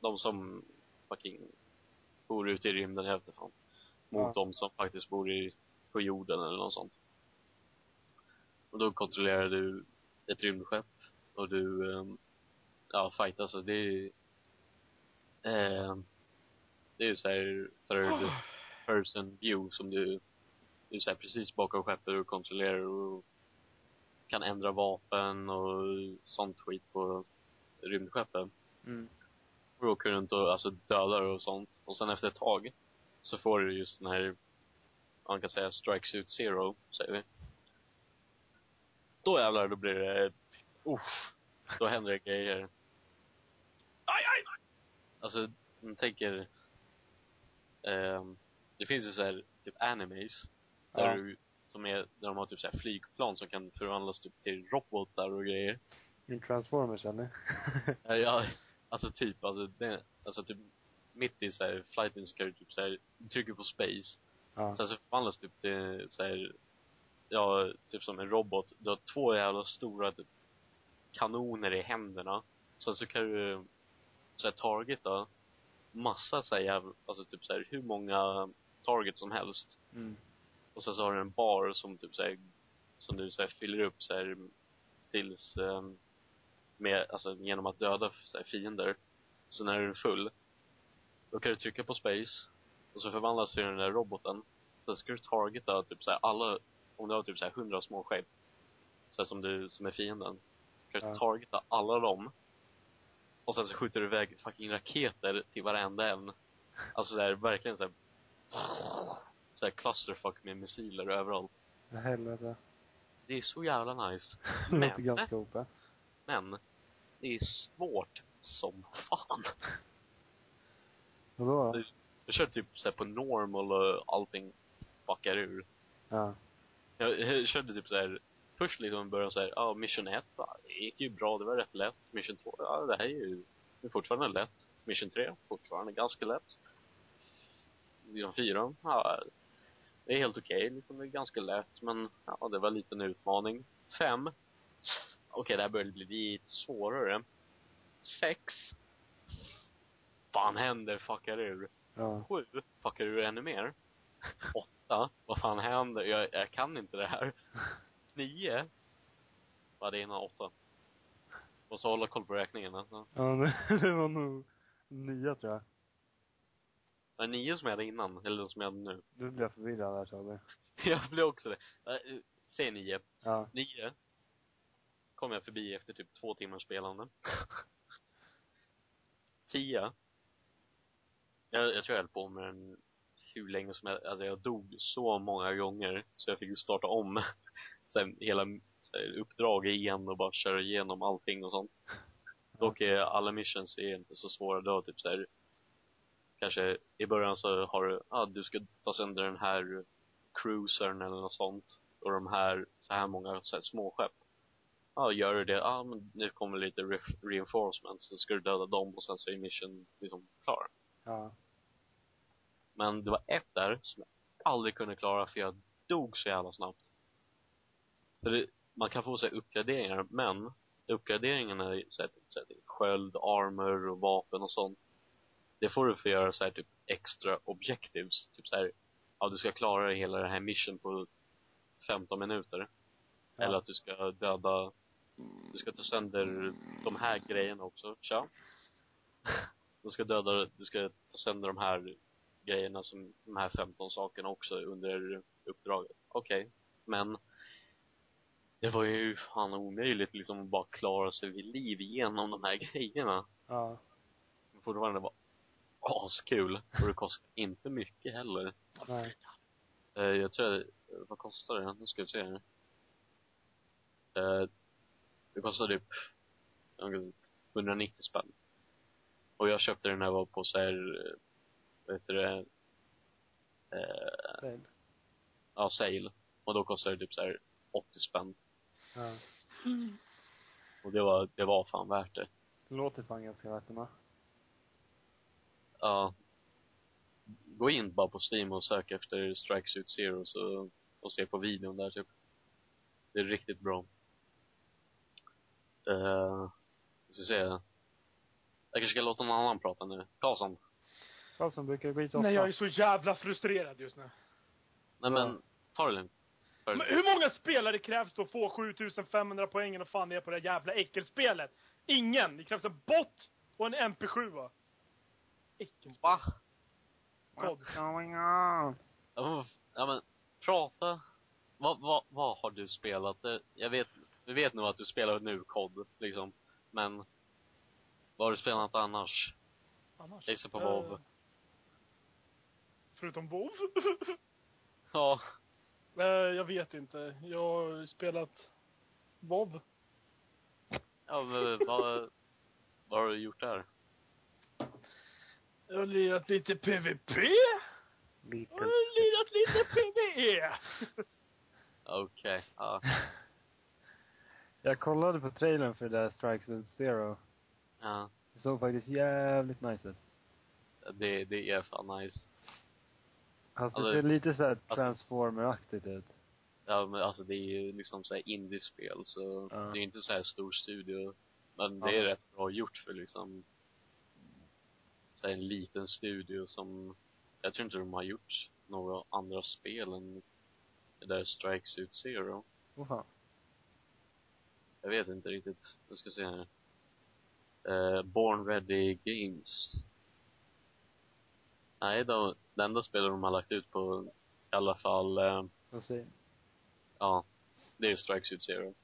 Speaker 1: de som fucking bor ute i rymden, jag vet fan. Mot
Speaker 2: Ja.
Speaker 1: de som faktiskt bor i, på jorden eller något sånt. Och då kontrollerar du ett rymdskepp och du, ehm, ja, fightas och det är ehm, det är ju såhär third person view som du, du är så här precis bakom skeppet och kontrollerar och kan ändra vapen och sånt skit på rymdskeppet.
Speaker 2: Mm.
Speaker 1: Och då åker runt och alltså dödar och sånt. Och sen efter ett tag så får du just den här, man kan säga strike suit zero, säger vi. Då jävlar, då blir det, uff, då händer det grejer. Aj, aj! Alltså, man tänker, ehm, det finns ju så här, typ animes, där
Speaker 2: Ja.
Speaker 1: du, som är, där de har typ så här flygplan som kan förvandlas typ till robotar och grejer.
Speaker 2: Min Transformers eller?
Speaker 1: Ja, alltså typ, alltså det, alltså typ mitt i så här flighten så kan du typ så här, du trycker på space.
Speaker 2: ja.
Speaker 1: Sen så förvandlas typ till så här, ja, typ som en robot. Du har två jävla stora typ, kanoner i händerna. Sen så kan du så här targeta massa så här jävla, alltså typ så här, hur många targets som helst.
Speaker 2: Mm.
Speaker 1: Och sen så har du en bar som typ så här, som du så här fyller upp så här tills, eh, med, alltså genom att döda så här, fiender. Så när den är full, då kan du trycka på space, och så förvandlas till den där roboten. Sen ska du targeta typ så här alla, om du har typ så här hundra små skepp, så här som du, som är fienden. Kan du
Speaker 2: Ja.
Speaker 1: targeta alla dem. Och sen så skjuter du iväg fucking raketer till varenda en. Alltså så här, verkligen så här, så här clusterfuck med missiler överallt.
Speaker 2: Vad helvete.
Speaker 1: Det är så jävla nice.
Speaker 2: Det
Speaker 1: Men-
Speaker 2: låter ganska OP.
Speaker 1: Men, det är svårt som fan.
Speaker 2: Vadå?
Speaker 1: Det- Jag körde typ så på normal och allting fuckar ur.
Speaker 2: Ja.
Speaker 1: Jag, jag körde typ så här först liksom i början så här, ja, mission 1, ja, det gick ju bra, det var rätt lätt. Mission 2, ja, det här är ju det är fortfarande lätt. Mission 3, fortfarande ganska lätt. Mission 4, ja, det är helt okej, liksom, det är ganska lätt, men ja, det var lite en utmaning. 5, okej, det här började bli lite svårare. 6, fan händer, fuckar ur.
Speaker 2: Ja.
Speaker 1: Sju, fuckar ur ännu mer. Åtta, vad fan händer? Jag, jag kan inte det här. Nio, vad det är innan åtta. Måste hålla koll på räkningen alltså.
Speaker 2: Ja, det, var nog nya tror jag.
Speaker 1: Det är nio som jag hade innan, eller som jag hade nu.
Speaker 2: Du blev förvirrad där Charlie.
Speaker 1: Jag blev också det. Säg nio.
Speaker 2: Ja.
Speaker 1: Nio kom jag förbi efter typ två timmars spelande. Tio. Jag, jag tror jag höll på med den hur länge som helst. Alltså jag dog så många gånger så jag fick starta om sen hela uppdrag igen och bara köra igenom allting och sånt. Dock är alla missions är inte så svåra. Du har typ så här, kanske i början så har du, ah, du ska ta sönder den här cruisern eller något sånt. Och de här, så här många så här, småskepp. Ja, gör du det, ah, men nu kommer lite re- reinforcements, så ska du döda dem och sen så är mission liksom klar.
Speaker 2: Ja.
Speaker 1: Men det var ett där som jag aldrig kunde klara för jag dog så jävla snabbt. För det, man kan få sig uppgraderingar, men uppgraderingarna är så här, typ, så här, typ sköld, armor och vapen och sånt. Det får du för att göra så här, typ extra objectives. Typ så här, ja du ska klara hela det här mission på 15 minuter.
Speaker 2: Ja.
Speaker 1: Eller att du ska döda, du ska ta sönder de här grejerna också. Tja. Du ska döda, du ska ta sönder de här grejerna som, de här 15 sakerna också under uppdraget. Okej. Men det var ju fan omöjligt liksom att bara klara sig vid liv igenom de här grejerna.
Speaker 2: Ja.
Speaker 1: Fortfarande var askul. Och det kostar inte mycket heller.
Speaker 2: Nej.
Speaker 1: Eh, jag tror, vad kostar det? Nu ska vi se här. Eh, det kostar typ ungefär 190 spänn. Och jag köpte den när jag var på så här, eh, vad heter det, eh,
Speaker 2: Sale.
Speaker 1: ja, sale. Och då kostade det typ så här 80 spänn.
Speaker 2: Ja.
Speaker 1: Och det var, det var fan värt det.
Speaker 2: Det låter fan ganska värt det med.
Speaker 1: Ja. Gå in bara på Steam och sök efter Strike Suit Zero så, och se på videon där typ. Det är riktigt bra. Uh, jag ska se. Jag kanske ska låta någon annan prata nu. Karlsson.
Speaker 2: Karlsson brukar gå hit ofta.
Speaker 3: Nej, jag är så jävla frustrerad just nu.
Speaker 1: Nej men, ta det lugnt.
Speaker 3: Men hur många spelare krävs att få 7500 poängen och fan är på det jävla äckelspelet? Ingen! Det krävs en bot och en MP7 va? Äckelspel.
Speaker 1: Va?
Speaker 3: Kod.
Speaker 2: going on?
Speaker 1: Ja men, prata. Vad, vad, vad har du spelat? Jag vet, vi vet nog att du spelar nu kod, liksom. Men, vad har du spelat annars?
Speaker 3: Annars?
Speaker 1: Gissa på
Speaker 3: Eh,
Speaker 1: WoW.
Speaker 3: Förutom WoW?
Speaker 1: Ja,
Speaker 3: Eh, jag vet inte. Jag har spelat WoW.
Speaker 1: ja men, vad, vad har du gjort där?
Speaker 3: Jag har lirat lite PVP.
Speaker 2: Lite.
Speaker 3: Jag har lirat lite PVE.
Speaker 1: Okej, ja.
Speaker 2: Jag kollade på trailern för det där Strike Suit Zero.
Speaker 1: Ja.
Speaker 2: Det såg faktiskt jävligt nice ut.
Speaker 1: Det, det är fan nice.
Speaker 2: Alltså,
Speaker 1: Alltså-
Speaker 2: det ser lite såhär
Speaker 1: alltså-
Speaker 2: transformer-aktigt ut.
Speaker 1: Ja men alltså det är ju liksom såhär indiespel så
Speaker 2: Ja.
Speaker 1: det är inte så här stor studio. Men det
Speaker 2: Ja.
Speaker 1: är rätt bra gjort för liksom så här, en liten studio som, jag tror inte de har gjort några andra spel än det där Strikes Out Zero.
Speaker 2: Fan.
Speaker 1: Jag vet inte riktigt. Jag ska se här. Eh, Born Ready Games. Nej, de, det enda spelet de har lagt ut på i alla fall, eh,
Speaker 2: Vad säger
Speaker 1: ja, det är Strikes Out Zero.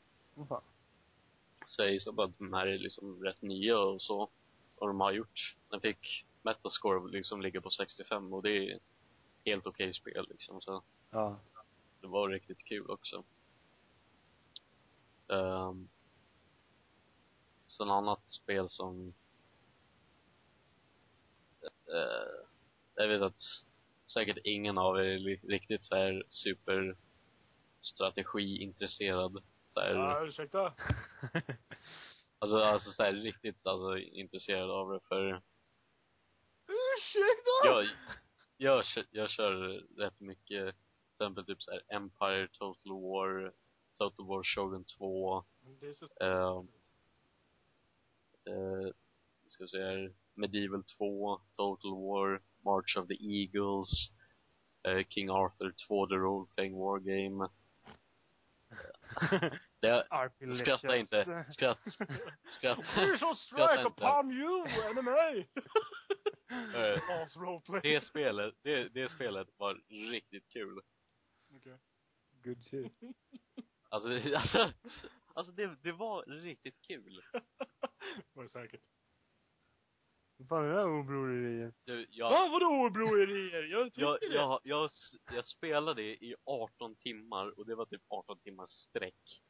Speaker 1: Jag gissar bara att de här är liksom rätt nya och så. Och de har gjort. Den fick Metascore liksom ligger på 65 och det är helt okej spel liksom. Så
Speaker 2: Ja.
Speaker 1: det var riktigt kul också. Um, sen annat spel som eh, jag vet att säkert ingen av er är riktigt så här super strategiintresserad så här,
Speaker 3: Ja, ursäkta?
Speaker 1: alltså, alltså så här, riktigt alltså intresserad av det för
Speaker 3: Ursäkta?
Speaker 1: jag, jag, kör, jag kör rätt mycket, till exempel typ så här Empire, Total War, Total War Shogun 2,
Speaker 3: Det är så
Speaker 1: eh, eh, ska vi här, Medieval 2, Total War, March of the Eagles, eh, King Arthur 2, The Role Playing War Game. Det, skratta inte, skratt, skratt.
Speaker 3: We shall strike upon you, enemy!
Speaker 1: Det spelet, det, det spelet var riktigt kul.
Speaker 3: Okej.
Speaker 2: Good shit.
Speaker 1: Alltså, det, alltså, alltså det, det var riktigt kul.
Speaker 3: Var det säkert?
Speaker 2: Vad fan är det här ordbroreriet?
Speaker 1: Du, jag,
Speaker 3: Va, vadå brorerier? Jag tycker
Speaker 1: jag,
Speaker 3: det.
Speaker 1: jag, jag, jag spelade i 18 timmar och det var typ 18 timmars sträck.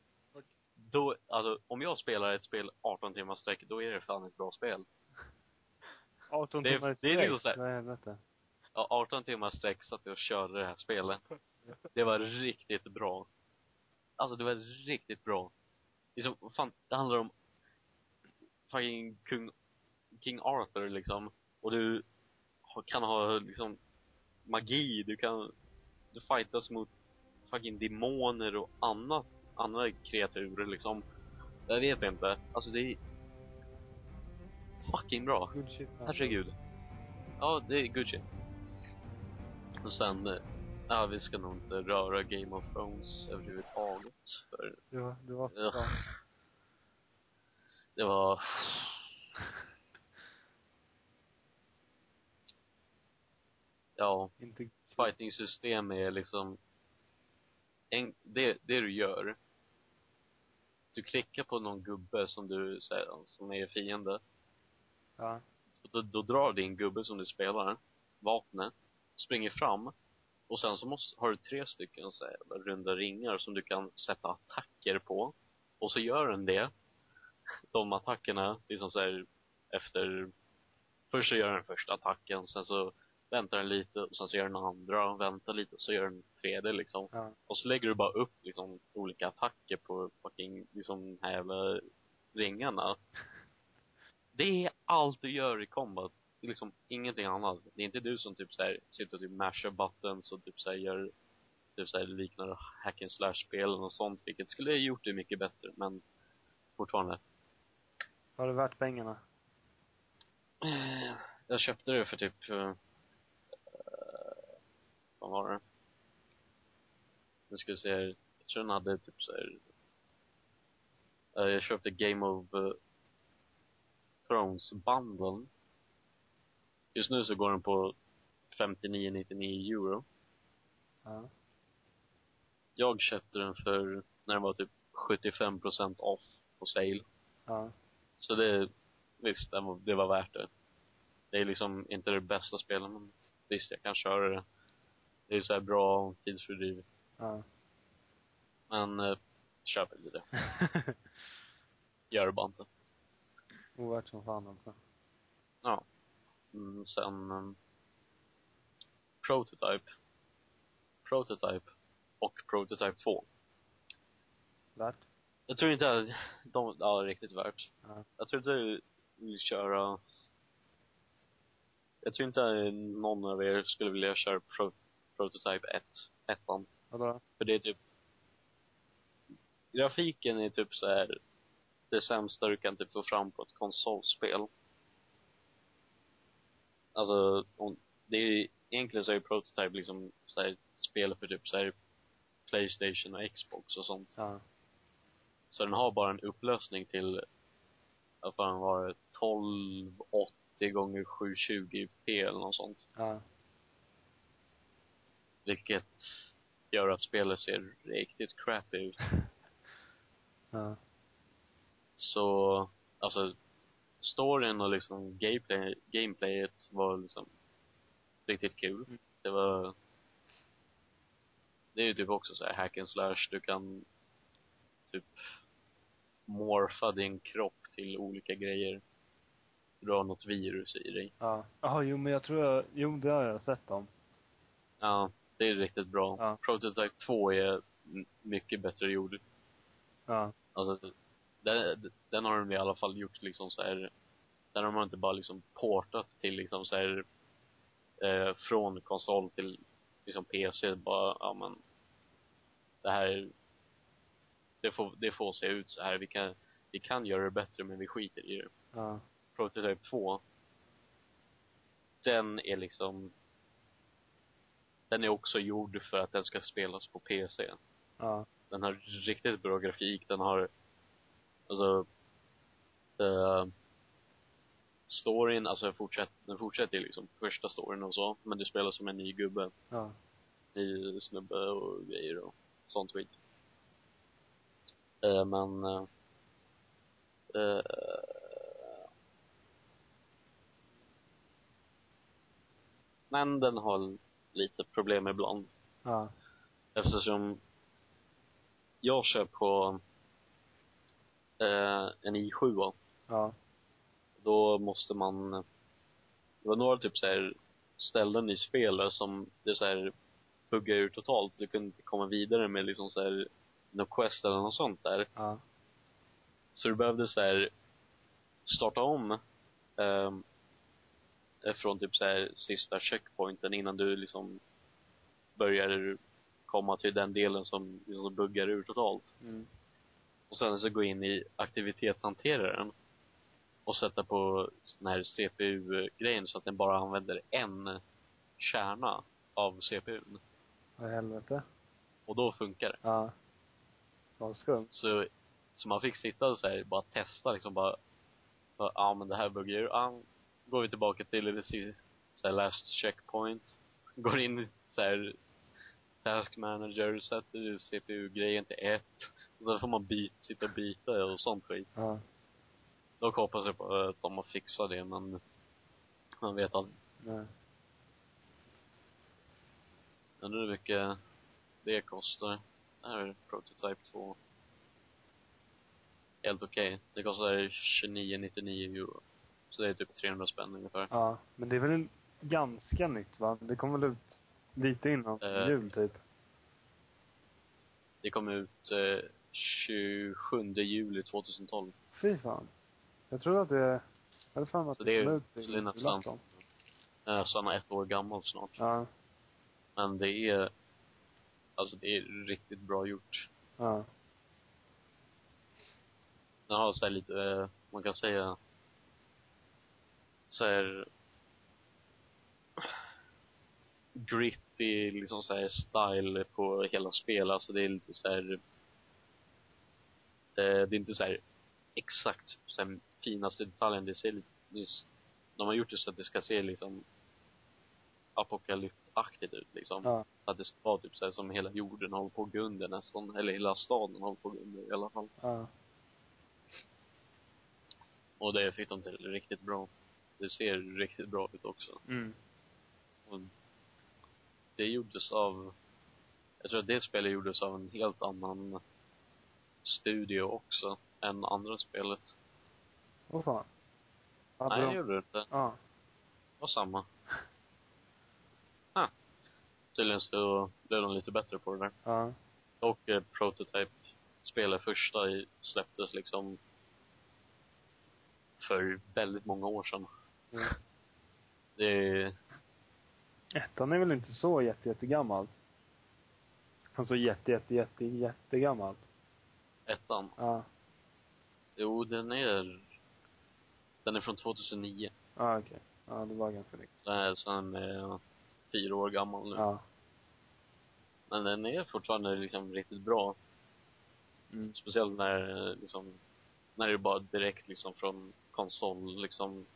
Speaker 1: Då, alltså om jag spelar ett spel 18 timmars sträck, då är det fan ett bra spel.
Speaker 2: 18
Speaker 1: Det är-
Speaker 2: timmar i
Speaker 1: det är
Speaker 2: sträck.
Speaker 1: liksom så här-
Speaker 2: Vad i helvete?
Speaker 1: Ja, 18 timmars sträck satt jag och körde det här spelet. Det var riktigt bra. Alltså det var riktigt bra. Liksom, fan, det handlar om fucking kung, King Arthur liksom. Och du kan ha liksom magi, du kan, du fightas mot fucking demoner och annat, andra kreaturer liksom. Jag vet inte. Alltså det är fucking bra.
Speaker 2: Good shit. man.
Speaker 1: Herregud. Ja, det är good shit. Och sen, ja vi ska nog inte röra Game of Thrones överhuvudtaget. För,
Speaker 2: Du du var bra.
Speaker 1: det var... Ja,
Speaker 2: Inte
Speaker 1: fighting-system är liksom... En, det, det du gör. Du klickar på någon gubbe som du som är fiende.
Speaker 2: Ja.
Speaker 1: Och då, då drar din gubbe som du spelar, vapnet, springer fram och sen så måste, har du tre stycken så här, runda ringar som du kan sätta attacker på. Och så gör den det. De attackerna, liksom så här, efter, först så gör den första attacken, sen så väntar den lite, och sen så gör den andra, och väntar lite, och så gör den tredje liksom.
Speaker 2: Ja.
Speaker 1: Och så lägger du bara upp liksom olika attacker på fucking, liksom här jävla ringarna. Det är allt du gör i combat. Liksom ingenting annat. Det är inte du som typ såhär sitter och typ mashar buttons och typ såhär gör typ såhär liknande hack and slash spelen och sånt, vilket skulle ha gjort det mycket bättre, men fortfarande.
Speaker 2: Var det värt pengarna?
Speaker 1: Jag köpte det för typ, uh, vad var det? Nu ska vi se här. Jag tror den hade typ så här. eh, jag köpte Game of eh, Thrones bundle. Just nu så går den på 59,99 euro.
Speaker 2: Ja.
Speaker 1: Jag köpte den för, när den var typ 75% off på sale.
Speaker 2: Ja.
Speaker 1: Så det, visst, det var, det var värt det. Det är liksom inte det bästa spelet, men visst, jag kan köra det. Det är så här bra tidsfördriv.
Speaker 2: Ja.
Speaker 1: Men, eh, köp inte det. Gör det bara inte.
Speaker 2: Ovärt som fan alltså.
Speaker 1: Ja. Mm, sen, um, Prototype. Prototype. Och Prototype 2.
Speaker 2: Värt?
Speaker 1: Jag tror inte att de, ja, riktigt värt.
Speaker 2: Ja.
Speaker 1: Jag tror inte jag vill köra jag tror inte någon av er skulle vilja köra Pro, Prototype 1, ettan.
Speaker 2: Vadå?
Speaker 1: För det är typ grafiken är typ så här det sämsta du kan typ få fram på ett konsolspel. Alltså, om, det är egentligen så är Prototype liksom så här, spel för typ så här Playstation och Xbox och sånt.
Speaker 2: Ja.
Speaker 1: Så den har bara en upplösning till, vad fan var det, 1280 gånger 720p eller något sånt.
Speaker 2: Ja.
Speaker 1: Vilket gör att spelet ser riktigt crappy ut.
Speaker 2: Ja.
Speaker 1: Så, alltså, storyn och liksom gameplay, gameplayet var liksom riktigt kul.
Speaker 2: Mm.
Speaker 1: Det var, det är ju typ också så här hack and slash, du kan typ morfa din kropp till olika grejer. Du har något virus i dig.
Speaker 2: Ja. Jaha, jo men jag tror jag, jo det har jag sett om.
Speaker 1: Ja, det är riktigt bra.
Speaker 2: Ja.
Speaker 1: Prototype 2 är mycket bättre gjord.
Speaker 2: Ja.
Speaker 1: Alltså, den, den har de i alla fall gjort liksom så här. Den har man inte bara liksom portat till liksom så här, eh, från konsol till liksom PC, bara, ja men, det här, det får, det får se ut så här. Vi kan, vi kan göra det bättre men vi skiter i det.
Speaker 2: Ja.
Speaker 1: Prototype 2, den är liksom, den är också gjord för att den ska spelas på PC.
Speaker 2: Ja.
Speaker 1: Den har riktigt bra grafik, den har, alltså, uh, storyn, alltså den fortsätter, den fortsätter ju liksom första storyn och så, men du spelar som en ny gubbe,
Speaker 2: Ja.
Speaker 1: ny snubbe och grejer och sånt skit. Eh, men, eh, eh, men den har lite problem ibland.
Speaker 2: Ja.
Speaker 1: Eftersom jag kör på eh, en i7
Speaker 2: Ja.
Speaker 1: då måste man det var några typ så här ställen i spelet som det så här buggar ur totalt så du kunde inte komma vidare med liksom så här no quest eller något sånt där.
Speaker 2: Ja.
Speaker 1: Så du behövde så här starta om ehm, från typ så här sista checkpointen innan du liksom börjar komma till den delen som liksom buggar ur totalt.
Speaker 2: Mm.
Speaker 1: Och sen så gå in i aktivitetshanteraren och sätta på den här CPU-grejen så att den bara använder en kärna av CPUn.
Speaker 2: Vad i helvete.
Speaker 1: Och då funkar det.
Speaker 2: Ja. Vad skumt.
Speaker 1: Så, så man fick sitta och så här, bara testa liksom bara, bara ja men det här buggar ju, ja, går vi tillbaka till så här last checkpoint, går in i så här task manager, sätter CPU-grejen till ett, och sen får man byta, sitta och byta och sånt skit.
Speaker 2: Ja.
Speaker 1: Dock hoppas jag på att de har fixat det men man vet aldrig.
Speaker 2: Nej.
Speaker 1: Undrar hur mycket det kostar. Det här är Prototype 2. Helt okej. Det kostar 29,99 euro. Så det är typ 300 spänn ungefär.
Speaker 2: Ja. Men det är väl ganska nytt va? Det kom väl ut lite innan
Speaker 1: Eh.
Speaker 2: jul typ?
Speaker 1: Det kom ut eh, 27 juli 2012.
Speaker 2: Fy fan. Jag tror att det, jag hade för mig att
Speaker 1: Så det är-
Speaker 2: kom ut
Speaker 1: så
Speaker 2: i
Speaker 1: det
Speaker 2: julafton.
Speaker 1: Så han är ett år gammal snart.
Speaker 2: Ja.
Speaker 1: Men det är, alltså det är riktigt bra gjort.
Speaker 2: Ja.
Speaker 1: Den har så lite, eh, man kan säga, så här gritty liksom så här style på hela spelet. Alltså det är lite så här eh, det är inte så här exakt så finaste detaljen. Det ser lite, de har gjort det så att det ska se liksom apokalyptaktigt ut liksom.
Speaker 2: Ja.
Speaker 1: Att det ska vara typ så här som hela jorden håller på att gå under nästan, eller hela staden håller på att gå under i alla fall.
Speaker 2: Ja.
Speaker 1: Och det fick de till riktigt bra. Det ser riktigt bra ut också.
Speaker 2: Mm.
Speaker 1: Och det gjordes av, jag tror att det spelet gjordes av en helt annan studio också än andra spelet.
Speaker 2: Åh fan. Hade
Speaker 1: Nej, det
Speaker 2: de-
Speaker 1: gjorde det inte. Det
Speaker 2: Ja.
Speaker 1: var samma. Ah. Tydligen så blev de lite bättre på det där.
Speaker 2: Ja.
Speaker 1: Och eh, Prototype spelet första i, släpptes liksom för väldigt många år sedan.
Speaker 2: Mm.
Speaker 1: Det är,
Speaker 2: Ettan är väl inte så jätte, jättegammal? Alltså jätte, jätte, jätte, jättegammal.
Speaker 1: ettan.
Speaker 2: Ja.
Speaker 1: Jo, den är, den är från 2009.
Speaker 2: Ja, okej. Ja, det var ganska nytt.
Speaker 1: Den är, den är fyra år gammal nu.
Speaker 2: Ja.
Speaker 1: Men den är fortfarande liksom riktigt bra.
Speaker 2: Mm.
Speaker 1: Speciellt när eh, liksom, när det är bara direkt liksom från konsol liksom.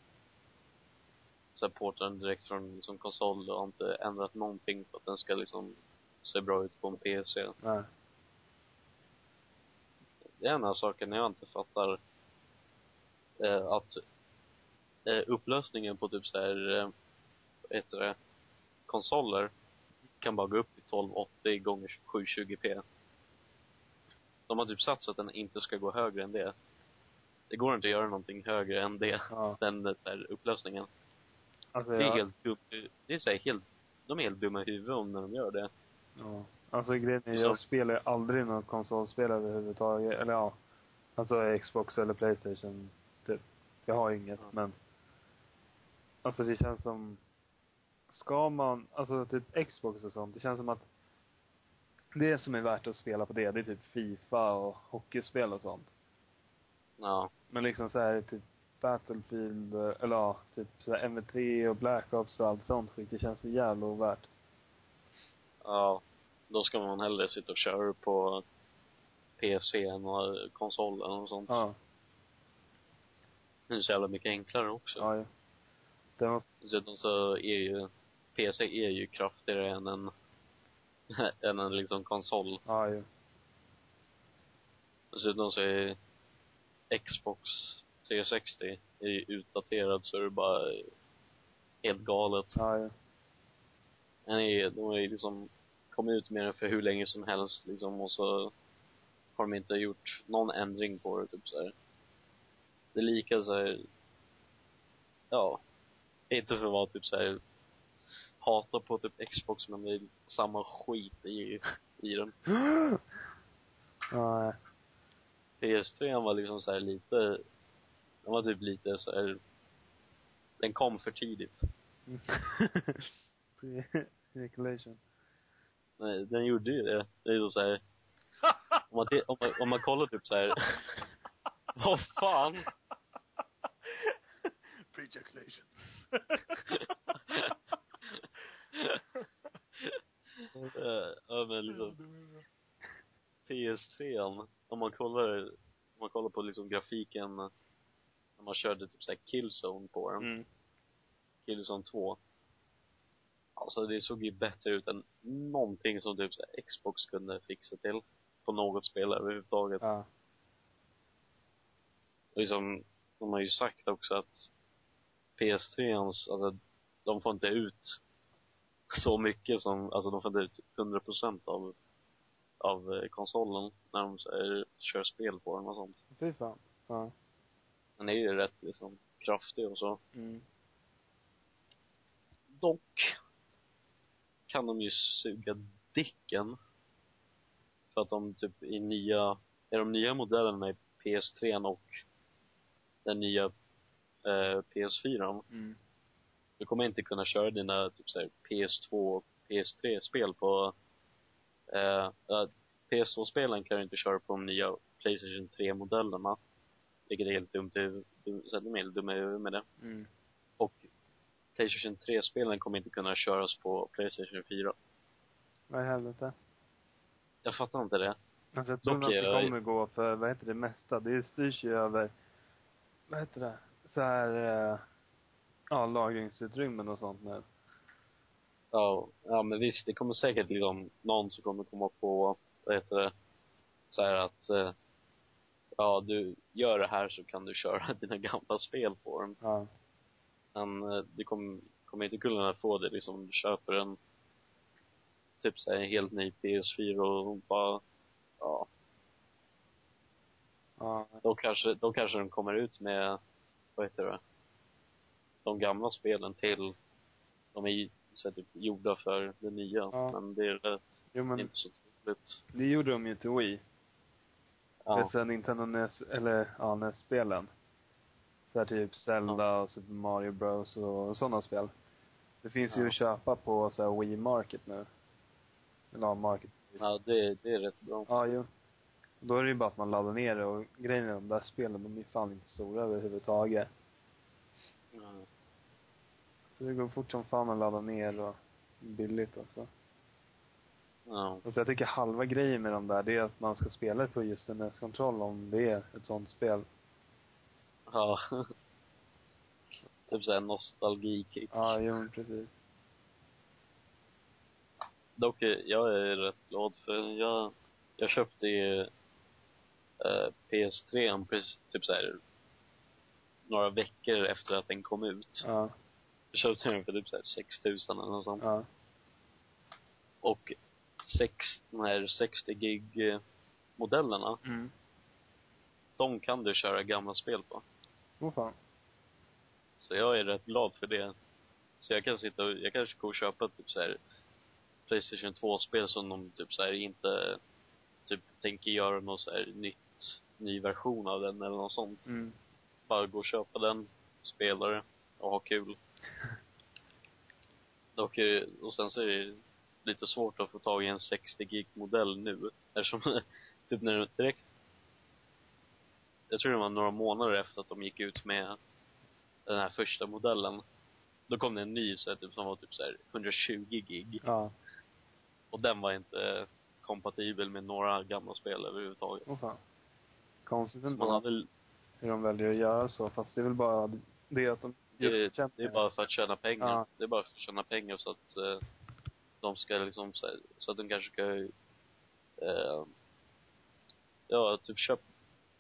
Speaker 1: Så portar den direkt från liksom konsol och har inte ändrat någonting för att den ska liksom se bra ut på en PC.
Speaker 2: Nej.
Speaker 1: Det är en av sakerna jag inte fattar. Eh, att eh, upplösningen på typ så här, eh, vad heter det, konsoler kan bara gå upp till 1280 gånger 720p. De har typ satt så att den inte ska gå högre än det. Det går inte att göra någonting högre än det,
Speaker 2: Ja.
Speaker 1: den eh, så här, upplösningen.
Speaker 2: Alltså,
Speaker 1: Det är
Speaker 2: jag,
Speaker 1: helt dumt. Det är så här, helt, de är helt dumma i huvudet när de gör det.
Speaker 2: Ja. Alltså grejen är,
Speaker 1: Så-
Speaker 2: jag spelar ju aldrig något konsolspel överhuvudtaget. Eller ja. Alltså Xbox eller Playstation. Typ. Jag har inget,
Speaker 1: Ja.
Speaker 2: men. Alltså det känns som. Ska man, alltså typ Xbox och sånt. Det känns som att. Det som är värt att spela på det, det är typ Fifa och hockeyspel och sånt.
Speaker 1: Ja.
Speaker 2: Men liksom så här typ Battlefield, eh, eller ja, typ så här MV3 och Black Ops och allt sånt skit. Det känns så jävla ovärt.
Speaker 1: Ja. Då ska man hellre sitta och köra på PC och konsolen och sånt.
Speaker 2: Ja.
Speaker 1: Det är så jävla mycket enklare också.
Speaker 2: Ja, ja. Det var,
Speaker 1: Dessutom så är ju PC är ju kraftigare än en än en liksom konsol.
Speaker 2: ja, ja.
Speaker 1: Dessutom så är Xbox 360 är ju utdaterad så är det bara helt galet.
Speaker 2: Ja, ja.
Speaker 1: Den är, de har ju liksom kommit ut med den för hur länge som helst liksom och så har de inte gjort någon ändring på det typ så här. Det är lika så här, ja, inte för att vara typ så här hatar på typ Xbox men det är samma skit i, i den.
Speaker 2: Nej.
Speaker 1: PS3 var liksom så här lite, den var typ lite så här den kom för tidigt.
Speaker 2: Pre-ejaculation.
Speaker 1: Nej, den gjorde ju det. Det är ju så här, om man, om man, om man kollar typ så här. vad fan?
Speaker 3: Pre-ejaculation.
Speaker 1: Eh, ja men liksom PS3 om man kollar, om man kollar på liksom grafiken när man körde typ så här Killzone på den,
Speaker 2: Mm.
Speaker 1: Killzone 2. Alltså det såg ju bättre ut än någonting som typ så Xbox kunde fixa till. På något spel överhuvudtaget.
Speaker 2: Ja.
Speaker 1: Och liksom, de har ju sagt också att PS3, alltså, de får inte ut så mycket som, alltså de får inte ut 100% av, av eh, konsolen när de så här, kör spel på den och sånt.
Speaker 2: Fy fan. Ja.
Speaker 1: Den är ju rätt liksom kraftig och så.
Speaker 2: Mm.
Speaker 1: Dock kan de ju suga dicken. För att de typ i nya, i de nya modellerna i PS3 och den nya eh, PS4
Speaker 2: Mm.
Speaker 1: Du kommer inte kunna köra dina typ så här, PS2 och PS3-spel på eh, ja, PS2-spelen kan du inte köra på de nya Playstation 3-modellerna. Vilket är helt dumt, i- så de är helt dumma i med det.
Speaker 2: Mm.
Speaker 1: Och Playstation 3-spelen kommer inte kunna köras på Playstation 4.
Speaker 2: Vad i helvete?
Speaker 1: Jag fattar inte det.
Speaker 2: Alltså jag tror
Speaker 1: Dock
Speaker 2: att det kommer gå för, vad heter det mesta? Det styrs ju över, vad heter det? Så här, eh, ja lagringsutrymmen och sånt nu.
Speaker 1: Ja, ja men visst, det kommer säkert liksom någon som kommer komma på, vad heter det, så här att eh, ja, du gör det här så kan du köra dina gamla spel på den.
Speaker 2: Ja.
Speaker 1: Men eh, du kommer, kommer inte kunna få det liksom, du köper en typ så här, en helt ny PS4 och bara, ja,
Speaker 2: Ja.
Speaker 1: då kanske, då kanske de kommer ut med, vad heter det, de gamla spelen till, de är ju så typ gjorda för det nya,
Speaker 2: Ja.
Speaker 1: men det är rätt,
Speaker 2: Jo men,
Speaker 1: inte så tydligt.
Speaker 2: det gjorde de ju till Wii.
Speaker 1: Ja.
Speaker 2: Dessa Nintendo NES, eller ja, NES-spelen. Så här typ Zelda och Super Mario Bros och sådana spel. Det finns ju
Speaker 1: Ja.
Speaker 2: att köpa på så här Wii Market nu. Eller ja, Market.
Speaker 1: Ja, det, det är rätt bra.
Speaker 2: Ja, jo. Då är det ju bara att man laddar ner det och grejen är de där spelen, de är fan inte stora överhuvudtaget.
Speaker 1: Mm.
Speaker 2: Så det går fort som fan att ladda ner och billigt också.
Speaker 1: Ja.
Speaker 2: Och så jag tycker halva grejen med de där, det är att man ska spela på just en NES-kontroll om det är ett sånt spel.
Speaker 1: Ja. typ såhär nostalgikick.
Speaker 2: Ja, jo men precis.
Speaker 1: Dock, är- jag är rätt glad för jag, jag köpte ju eh, PS3 precis, typ såhär några veckor efter att den kom ut.
Speaker 2: Ja,
Speaker 1: Jag köpte den för typ såhär 6000 eller något sånt.
Speaker 2: ja.
Speaker 1: Och sex, den här 60 gig eh, modellerna,
Speaker 2: Mm.
Speaker 1: de kan du köra gamla spel på.
Speaker 2: Åh fan.
Speaker 1: Så jag är rätt glad för det. Så jag kan sitta och, jag kanske går och köpa typ så här Playstation 2-spel som de typ så här inte typ tänker göra något så här nytt, ny version av den eller något sånt.
Speaker 2: Mm.
Speaker 1: Bara gå och köpa den, spela det och ha kul. Och, eh, och sen så är det lite svårt att få tag i en 60 gig modell nu. Eftersom, typ när det direkt jag tror det var några månader efter att de gick ut med den här första modellen. Då kom det en ny så typ, som var typ så här 120 gig.
Speaker 2: Ja.
Speaker 1: Och den var inte kompatibel med några gamla spel överhuvudtaget.
Speaker 2: Åh fan. Konstigt ändå
Speaker 1: hade,
Speaker 2: hur de väljer att göra så, fast det är väl bara det att de just
Speaker 1: det,
Speaker 2: känner
Speaker 1: det är bara för att tjäna pengar.
Speaker 2: Ja.
Speaker 1: Det är bara för att tjäna pengar så att eh, de ska liksom så, här, så att de kanske ska eh, ja, typ köp,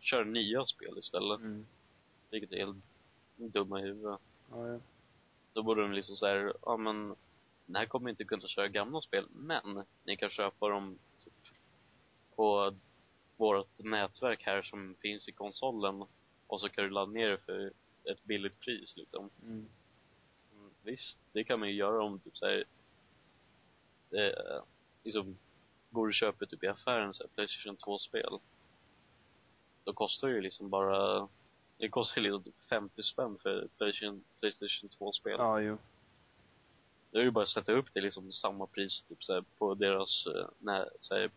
Speaker 1: köra nya spel istället.
Speaker 2: Mm.
Speaker 1: Vilket är helt dumma i huvudet.
Speaker 2: Ja, ja.
Speaker 1: Då borde de liksom säga, ja men, den här kommer inte kunna köra gamla spel, men ni kan köpa dem typ, på vårt nätverk här som finns i konsolen och så kan du ladda ner det för ett billigt pris liksom.
Speaker 2: Mm.
Speaker 1: Mm, Visst, det kan man ju göra om typ såhär, eh, liksom, går du och köper typ i affären så här, Playstation 2-spel. Då kostar ju liksom bara, det kostar ju liksom typ 50 spänn för Playstation, Playstation 2-spel.
Speaker 2: Ja, jo.
Speaker 1: Då är det bara att sätta upp det liksom samma pris typ så här, på deras eh, nä, så här,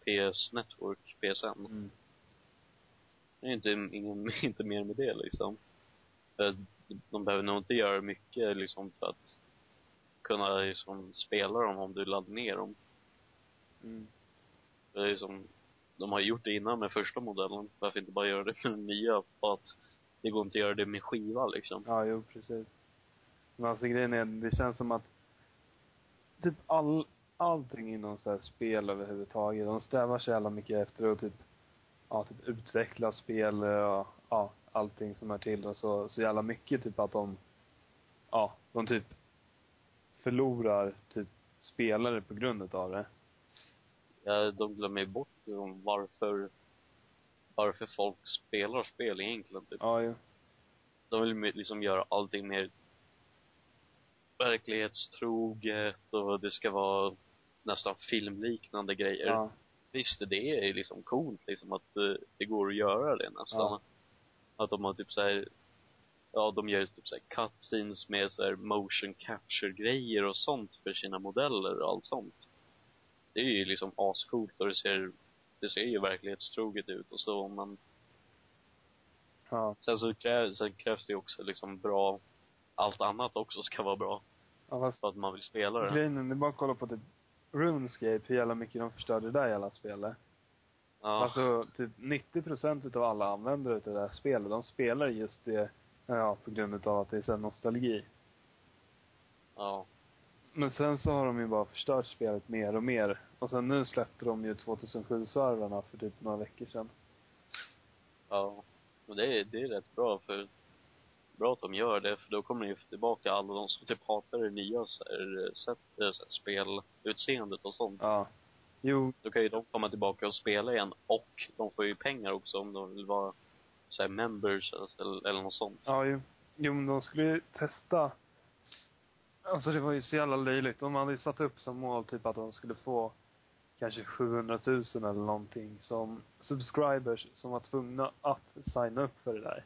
Speaker 1: PS Network, PSN.
Speaker 2: Mm.
Speaker 1: Det är inte, ingen, inte mer med det liksom. De behöver nog inte göra mycket liksom för att kunna liksom spela dem om du laddar ner dem.
Speaker 2: Mm.
Speaker 1: Det är liksom, de har gjort det innan med första modellen. Varför inte bara göra det med den nya? För att det går inte att göra det med skiva liksom.
Speaker 2: Ja, jo, precis. Men alltså grejen är, det känns som att typ all, allting inom så här spel överhuvudtaget, de strävar så jävla mycket efter att typ, ja, typ utveckla spel och ja, allting som är till och så, så jävla mycket typ att de, ja, de typ förlorar typ spelare på grund av det.
Speaker 1: Ja, de glömmer ju bort liksom varför, varför folk spelar spel egentligen typ.
Speaker 2: Ja, jo.
Speaker 1: De vill liksom göra allting mer verklighetstroget och det ska vara nästan filmliknande grejer.
Speaker 2: Ja.
Speaker 1: Visst, det är liksom coolt liksom att eh, det går att göra det nästan.
Speaker 2: Ja.
Speaker 1: Att de har typ så här, ja de gör typ så här cutscenes med så här motion capture grejer och sånt för sina modeller och allt sånt. Det är ju liksom ascoolt och det ser, det ser ju verklighetstroget ut och så men
Speaker 2: Ja.
Speaker 1: sen så krävs, sen krävs det ju också liksom bra, allt annat också ska vara bra
Speaker 2: ja fast
Speaker 1: för att man vill spela det.
Speaker 2: grejen är, det är bara att kolla på typ RuneScape, hur jävla mycket de förstörde det där jävla spelet.
Speaker 1: Ja,
Speaker 2: Alltså, typ 90 procent utav alla användare utav det här spelet, de spelar just det, ja, på grund utav att det är så här nostalgi.
Speaker 1: ja,
Speaker 2: Men sen så har de ju bara förstört spelet mer och mer. Och sen nu släppte de ju 2007-servrarna för typ några veckor sedan.
Speaker 1: ja. Men det är, det är rätt bra för bra att de gör det för då kommer det ju tillbaka alla de som typ hatar det nya sätt, eh, spelutseendet och sånt.
Speaker 2: Ja. Jo,
Speaker 1: Då kan ju de komma tillbaka och spela igen och de får ju pengar också om de vill vara så här, members eller, eller något sånt.
Speaker 2: ja jo. Jo men de skulle ju testa. Alltså det var ju så jävla löjligt. De hade ju satt upp som mål typ att de skulle få kanske 700 000 eller någonting som subscribers som var tvungna att signa upp för det där.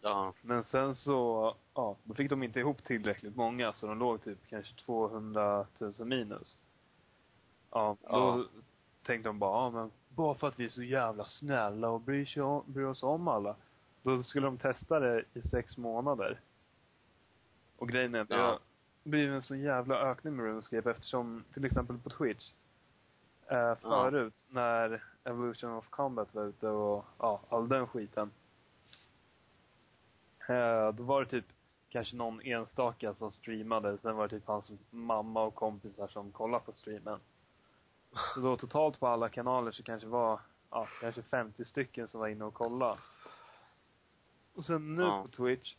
Speaker 1: Ja,
Speaker 2: Men sen så, ja, då fick de inte ihop tillräckligt många så de låg typ kanske 200 000 minus. Ja, då
Speaker 1: Ja.
Speaker 2: tänkte de bara, ja men bara för att vi är så jävla snälla och bryr, sig om, bryr oss om alla. Då skulle de testa det i sex månader. Och grejen är att det
Speaker 1: Ja.
Speaker 2: har blivit en så jävla ökning med RuneScape eftersom, till exempel på Twitch, eh, förut när Evolution of Combat var ute och, ja, all den skiten. Eh, då var det typ kanske någon enstaka som streamade, sen var det typ hans mamma och kompisar som kollade på streamen. Så då totalt på alla kanaler så kanske var, ja, kanske 50 stycken som var inne och kollade. Och sen nu
Speaker 1: Ja.
Speaker 2: på Twitch,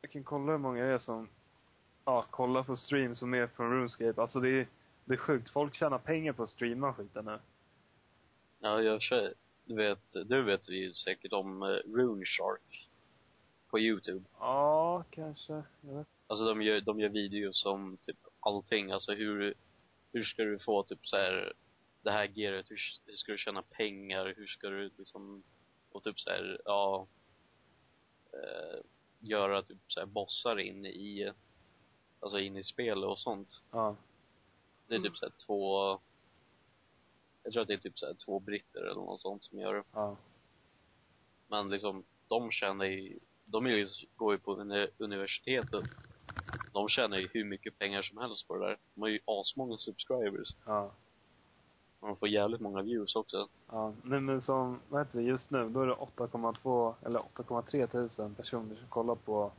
Speaker 2: jag kan kolla hur många det är som, ja, kollar på stream som är från RuneScape. Alltså det är, det är sjukt. Folk tjänar pengar på att streama skiten nu.
Speaker 1: Ja, jag kör, du vet, du vet ju säkert om uh, Rune Shark på Youtube.
Speaker 2: Ja, kanske. Vet.
Speaker 1: Alltså de gör, de gör videos om typ allting, alltså hur, hur ska du få typ så här det här gearet, hur, hur ska du tjäna pengar, hur ska du liksom, och typ så här, ja, eh, göra typ så här bossar in i, alltså in i spel och sånt.
Speaker 2: Ja.
Speaker 1: Det är typ så här två, jag tror att det är typ så här två britter eller något sånt som gör det.
Speaker 2: Ja.
Speaker 1: Men liksom, de tjänar ju, de är ju, går ju på uni- universitetet. De tjänar ju hur mycket pengar som helst på det där. De har ju asmånga subscribers.
Speaker 2: Ja.
Speaker 1: De får jävligt många views också.
Speaker 2: Ja. Nej men som, vad heter det, just nu, då är det 8,2 eller 8,3 tusen personer som kollar på,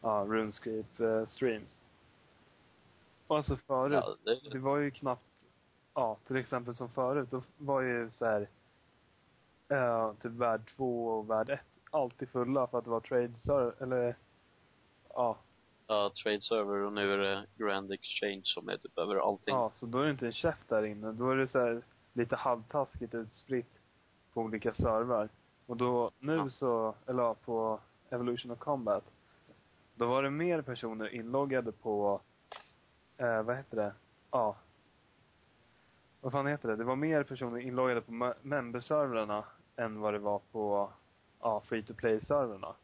Speaker 2: ja, RuneScape eh, streams. Och alltså förut,
Speaker 1: Ja, det,
Speaker 2: det var ju knappt, ja, till exempel som förut, då var ju så här, eh, typ värld två och värld ett alltid fulla för att det var trade eller, ja,
Speaker 1: ja, trade server och nu är det Grand Exchange som är typ över allting.
Speaker 2: ja, så då är det inte en chef där inne. Då är det så här lite halvtaskigt utspritt på olika servrar. Och då, nu
Speaker 1: Ja.
Speaker 2: så, eller ja, på Evolution of Combat, då var det mer personer inloggade på, eh, vad heter det, ja, vad fan heter det? Det var mer personer inloggade på me- memberservrarna än vad det var på, ja, free to play-servrarna.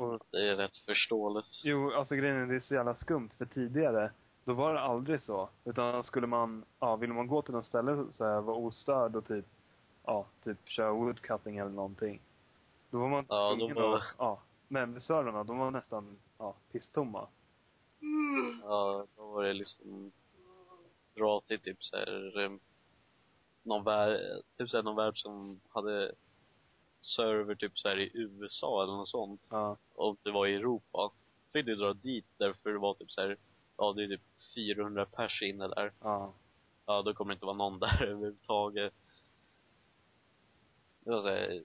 Speaker 2: Och
Speaker 1: Det är rätt förståeligt.
Speaker 2: Jo, alltså grejen är, det är så jävla skumt, för tidigare, då var det aldrig så. Utan skulle man, ja, ville man gå till något ställe så här, vara ostörd och typ, ja, typ köra woodcutting eller någonting. Då var man
Speaker 1: Ja, då
Speaker 2: tvungen
Speaker 1: var-
Speaker 2: att, ja, memberservrarna, de var nästan, ja, pisstomma.
Speaker 1: Ja, då var det liksom dra till typ så här, eh, någon värld, typ så här, någon värld som hade server typ så i USA eller något sånt.
Speaker 2: Ja,
Speaker 1: Och det var i Europa. Fick du dra dit därför det var typ så här, ja det är typ 400 pers inne där.
Speaker 2: ja,
Speaker 1: Ja, då kommer det inte vara någon där överhuvudtaget. Det var så här,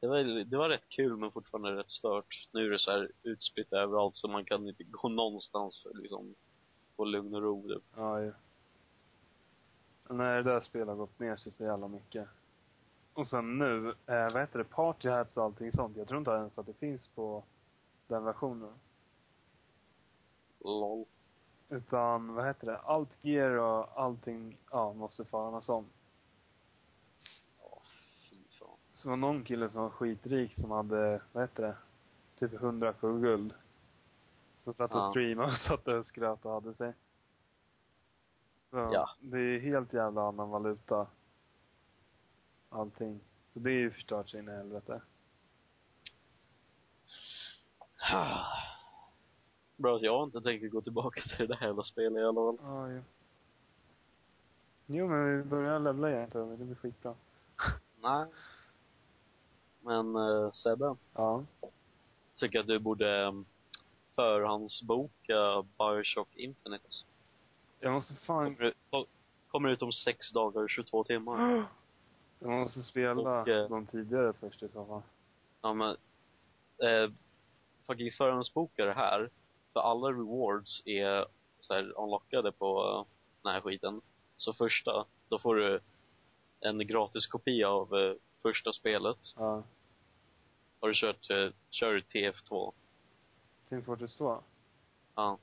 Speaker 1: det var, det var rätt kul men fortfarande rätt stört. Nu är det så här utspritt överallt så man kan inte gå någonstans för liksom få lugn och ro typ.
Speaker 2: ja ju. Nej, det där spelet har gått ner sig så jävla mycket. Och sen nu, eh, vad heter det, party hats och allting sånt. Jag tror inte ens att det finns på den versionen.
Speaker 1: LOL.
Speaker 2: Utan, vad heter det, allt gear och allting, ja, måste farmas om.
Speaker 1: Ja, fy fan.
Speaker 2: Så var någon kille som var skitrik som hade, vad heter det, typ 100 k guld. Som satt och
Speaker 1: Ja.
Speaker 2: streamade och satt och skröt och hade sig. Så,
Speaker 1: Ja.
Speaker 2: det är helt jävla annan valuta. Allting. Så det är ju förstört sig in i helvete.
Speaker 1: Bra, så jag har inte tänkt gå tillbaka till det här jävla spelet i alla fall.
Speaker 2: Ja, ju. Jo, men vi börjar levla igen tror jag. Det blir skitbra.
Speaker 1: Nej. Men uh, Sebbe,
Speaker 2: Ja.
Speaker 1: tycker att du borde um, förhandsboka Bioshock Infinite.
Speaker 2: Jag måste fan,
Speaker 1: Kommer, ut- kommer ut om sex dagar och 22 timmar.
Speaker 2: jag måste spela
Speaker 1: Och, eh,
Speaker 2: de tidigare först i så fall.
Speaker 1: Ja men, eh, fucking förhandsboka det här. För alla rewards är så här unlockade på uh, den här skiten. Så första, då får du en gratis kopia av eh, första spelet.
Speaker 2: Ja.
Speaker 1: Har du kört, uh, kör du TF2?
Speaker 2: Team Fortress 2?
Speaker 1: Ja.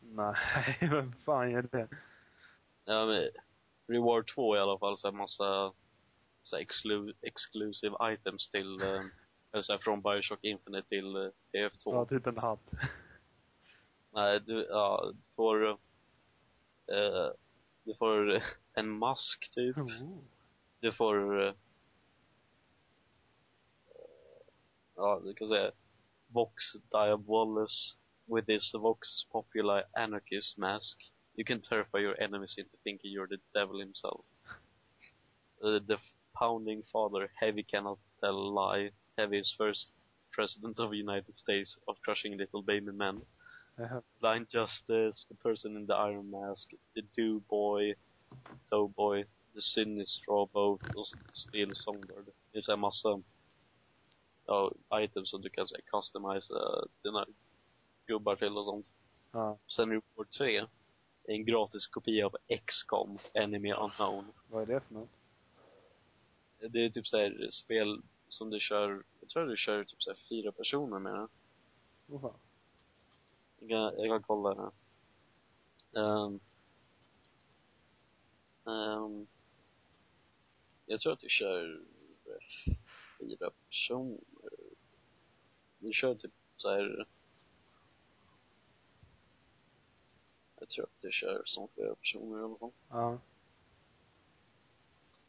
Speaker 2: Nej, vem fan gör det?
Speaker 1: Ja men, Reward 2 i alla fall så här massa så exclu exclusive items till, eh, eller så här från Bioshock Infinite till eh, TF2.
Speaker 2: Ja, typ en hatt.
Speaker 1: Nej, du, ja, du får, eh, du får en mask typ. Du får, eh, ja, du kan säga Vox Diabolus with his Vox Populi Anarchist mask. You can terrify your enemies into thinking you're the devil himself. Uh, the founding father, Heavy cannot tell a lie. Heavy is first president of the United States of crushing little baby men.
Speaker 2: Ja.
Speaker 1: Blind Justice, the person in the iron mask, the do boy, toe boy, the sin is straw boat och still songbird. Det är här massa ja, items som du kan säga customisa dina gubbar till och sånt.
Speaker 2: ja.
Speaker 1: Sen 3 är en gratis kopia av XCOM, Enemy Unknown.
Speaker 2: Vad är det för något?
Speaker 1: Det är typ så här spel som du kör, jag tror du kör typ så här fyra personer med.
Speaker 2: Oh, fan.
Speaker 1: Jag kan, jag kan kolla här. Um, um, jag tror att du kör fyra personer. Du kör typ så här. Jag tror att du kör som fyra personer i alla fall.
Speaker 2: Ja.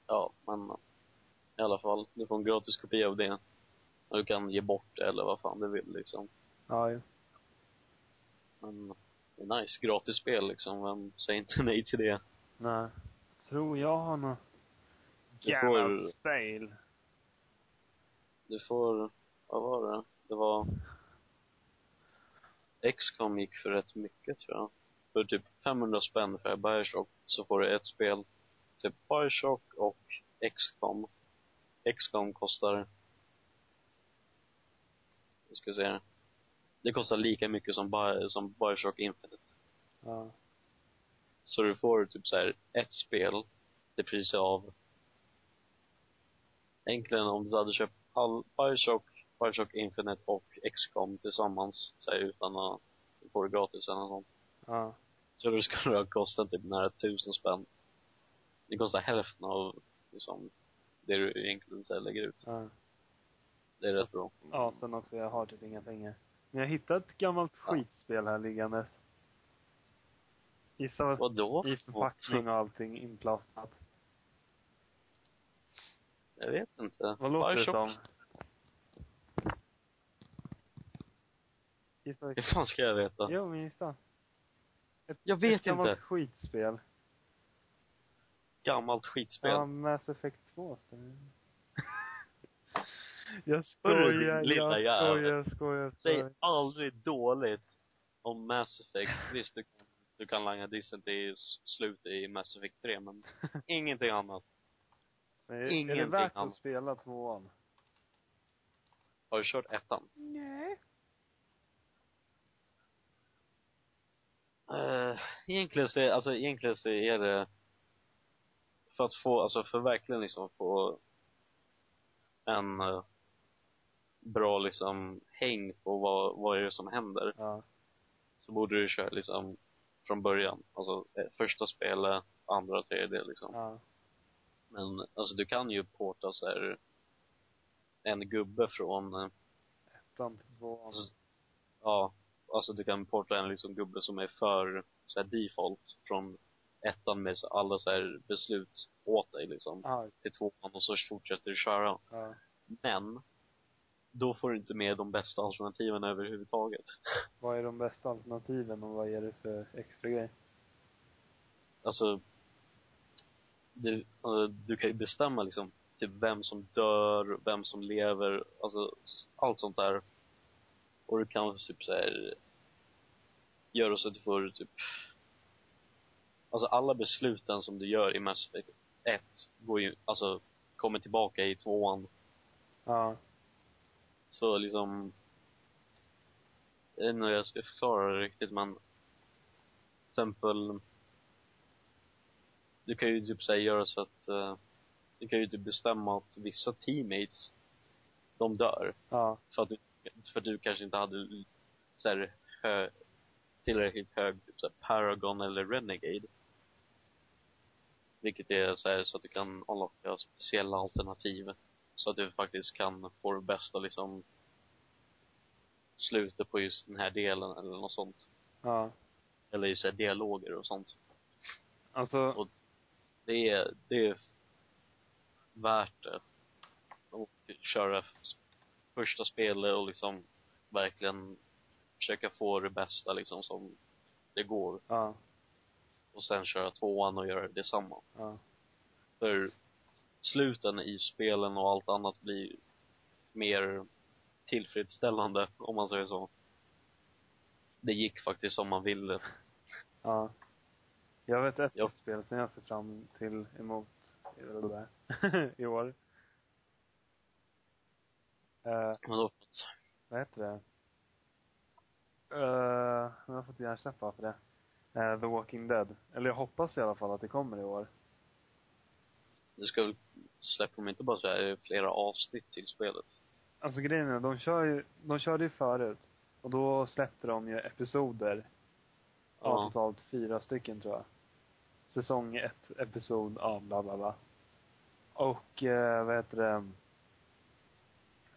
Speaker 1: Ja, men i alla fall. Du får en gratis kopia av det. Och du kan ge bort eller vad fan du vill liksom.
Speaker 2: Ja, ju.
Speaker 1: Men det är nice, gratis spel liksom. Vem säger inte nej till det?
Speaker 2: Nej. Tror jag har något gammalt spel.
Speaker 1: Du får, vad var det? Det var X-com gick för rätt mycket tror jag. För typ 500 spänn för Bioshock så får du ett spel. Så Bioshock och X-com. X-com kostar jag ska här. Det kostar lika mycket som, Bi- som Bioshock Infinite.
Speaker 2: Ja.
Speaker 1: Så du får typ så här ett spel till pris av Egentligen om du hade köpt all Bioshock, Bioshock Infinite och XCOM tillsammans, så här, utan att få det gratis eller något sånt.
Speaker 2: Ja.
Speaker 1: Så det skulle ha kostat typ nära tusen spänn. Det kostar hälften av liksom det du egentligen så här, lägger ut.
Speaker 2: Ja.
Speaker 1: Det är rätt bra.
Speaker 2: Ja, sen också, jag har typ inga pengar. Men jag hittade ett gammalt
Speaker 1: Ja.
Speaker 2: skitspel här liggandes. Gissa vad,
Speaker 1: Vadå?
Speaker 2: i förpackning och allting inplastat.
Speaker 1: Jag vet inte.
Speaker 2: Vad låter det
Speaker 1: Bioshock,
Speaker 2: som? Gissa
Speaker 1: Hur fan ska jag veta?
Speaker 2: Jo, men gissa. Ett,
Speaker 1: Jag vet
Speaker 2: ett gammalt
Speaker 1: inte.
Speaker 2: skitspel.
Speaker 1: Gammalt skitspel.
Speaker 2: Ja, Mass Effect 2 står det. Jag skojar,
Speaker 1: lilla
Speaker 2: jag skojar, skojar,
Speaker 1: Säg
Speaker 2: skojar.
Speaker 1: aldrig dåligt om Mass Effect. Visst, du, du kan langa dissen till slut i Mass Effect 3, men ingenting annat.
Speaker 2: Men är, är det
Speaker 1: ingenting
Speaker 2: värt
Speaker 1: annat.
Speaker 2: att spela tvåan?
Speaker 1: Har du kört ettan?
Speaker 2: Nej.
Speaker 1: Uh, egentligen så är, alltså egentligen så är det för att få, alltså för verkligen liksom få en eh, bra liksom häng på vad, vad är det som händer.
Speaker 2: Ja.
Speaker 1: Så borde du köra liksom från början. Alltså eh, första spelet, andra, tredje liksom.
Speaker 2: Ja.
Speaker 1: Men alltså du kan ju porta så här en gubbe från, eh,
Speaker 2: Ettan till tvåan.
Speaker 1: ja, alltså du kan porta en liksom gubbe som är för så här default från ettan med så alla så här beslut åt dig liksom.
Speaker 2: Ja.
Speaker 1: Till tvåan och så fortsätter du köra.
Speaker 2: Ja.
Speaker 1: Men, då får du inte med de bästa alternativen överhuvudtaget.
Speaker 2: Vad är de bästa alternativen och vad är det för extra grej?
Speaker 1: Alltså, du, eh, du kan ju bestämma liksom typ vem som dör, vem som lever, alltså allt sånt där. Och du kan typ så här göra så att du får typ Alltså alla besluten som du gör i Mass Effect 1 går ju, alltså kommer tillbaka i tvåan.
Speaker 2: Ja.
Speaker 1: Så liksom jag vet inte hur jag ska förklara det riktigt men till exempel du kan ju typ säga göra så att eh, du kan ju typ bestämma att vissa teammates de dör
Speaker 2: Ja.
Speaker 1: för att du, för att du kanske inte hade så här, hö, tillräckligt hög typ så här, Paragon eller Renegade vilket är så här så att du kan unlocka speciella alternativ så att du faktiskt kan få det bästa liksom slutet på just den här delen eller något sånt
Speaker 2: Ja.
Speaker 1: eller så här dialoger och sånt
Speaker 2: Alltså,
Speaker 1: Och- det är, det är värt det. Och köra första spelet och liksom verkligen försöka få det bästa liksom som det går.
Speaker 2: Ja,
Speaker 1: Och sen köra tvåan och göra detsamma.
Speaker 2: ja.
Speaker 1: För sluten i spelen och allt annat blir mer tillfredsställande, om man säger så. Det gick faktiskt som man ville.
Speaker 2: Ja. Jag vet ett
Speaker 1: Ja.
Speaker 2: spel som jag ser fram till emot i år. Uh,
Speaker 1: Men då,
Speaker 2: vad heter det? Uh, jag har fått hjärnsläpp för det. Eh, The Walking Dead. Eller jag hoppas i alla fall att det kommer i år.
Speaker 1: det ska väl, släpper de inte bara så här flera avsnitt till spelet?
Speaker 2: Alltså grejen är, de kör ju, de körde ju förut. Och då släppte de ju episoder. Ja,
Speaker 1: Ja.
Speaker 2: totalt fyra stycken tror jag. Säsong ett, episod, ja bla bla bla. Och, eh, vad heter det?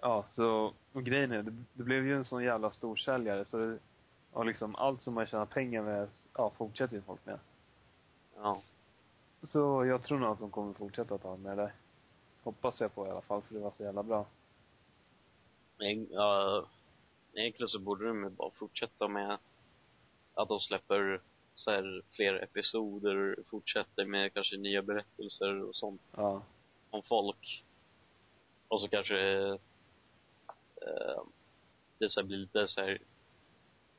Speaker 2: Ja, så, och grejen är, det, det blev ju en sån jävla storsäljare så det, och liksom allt som man tjänar pengar med, ja, fortsätter ju folk med.
Speaker 1: Ja.
Speaker 2: Så jag tror nog att de kommer fortsätta att ta med det. Hoppas jag på i alla fall, för det var så jävla bra.
Speaker 1: Men, ja, egentligen så borde de ju bara fortsätta med att de släpper så här fler episoder, fortsätter med kanske nya berättelser och sånt
Speaker 2: Ja.
Speaker 1: om folk. Och så kanske eh, det så blir lite så här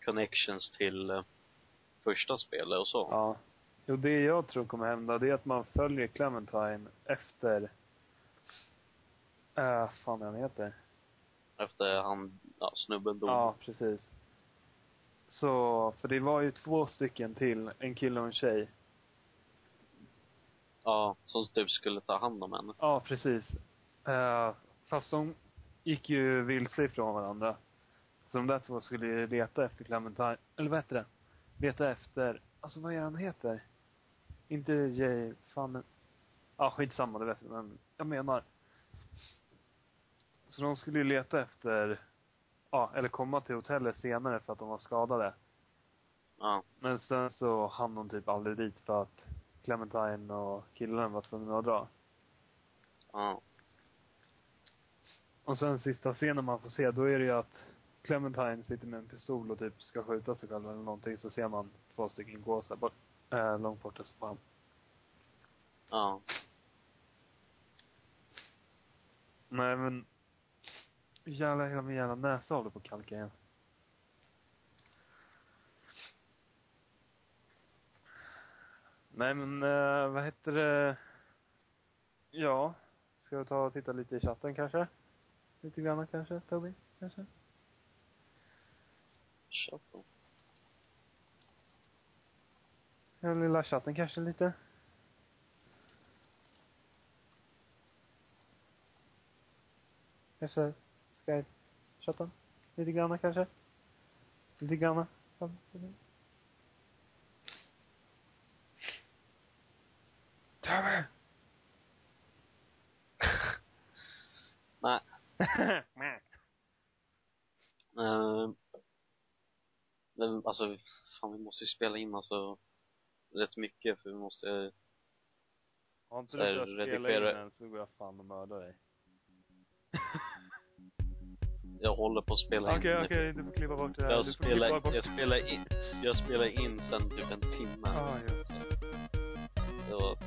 Speaker 1: connections till eh, första spelet och så.
Speaker 2: Ja. Jo, det jag tror kommer hända, det är att man följer Clementine efter, äh, fan han heter.
Speaker 1: Efter han, ja, snubben dog.
Speaker 2: Ja, precis. Så, för det var ju två stycken till, en kille och en tjej.
Speaker 1: Ja, som typ skulle ta hand om henne.
Speaker 2: Ja, precis. Uh, fast de gick ju vilse ifrån varandra. Så de där två skulle ju leta efter Clementine, eller vad heter det? Leta efter, alltså vad är han heter? Inte Jay, fan. Ja, skitsamma, det vet jag, men jag menar. Så de skulle ju leta efter, ja, eller komma till hotellet senare för att de var skadade.
Speaker 1: Ja,
Speaker 2: Men sen så hann de typ aldrig dit för att Clementine och killen var tvungna att dra.
Speaker 1: ja,
Speaker 2: Och sen sista scenen man får se, då är det ju att Clementine sitter med en pistol och typ ska skjuta sig själv eller någonting, så ser man två stycken gå så här bort, äh, långt borta så fan.
Speaker 1: ja.
Speaker 2: Nej men, jävlar hela min jävla näsa håller på att kalka igen. Nej men, uh, vad heter det? Ja, ska vi ta och titta lite i chatten kanske? Lite grann kanske, Toby? Kanske?
Speaker 1: Up.
Speaker 2: Den lilla chatten kanske lite? Kanske Skype-chatten? Lite grann kanske? Lite grann? Toby!
Speaker 1: Nej. Eh, men alltså, fan vi måste ju spela in alltså rätt mycket för vi måste,
Speaker 2: Har inte
Speaker 1: Så
Speaker 2: du börjat spela in än så går jag fan och mördar dig.
Speaker 1: jag håller på att spela in.
Speaker 2: Okej, okej, du får klippa bort det här.
Speaker 1: Jag spelar,
Speaker 2: bort...
Speaker 1: jag spelar in, jag spelar in sen typ en timme.
Speaker 2: Ja, just det.
Speaker 1: Så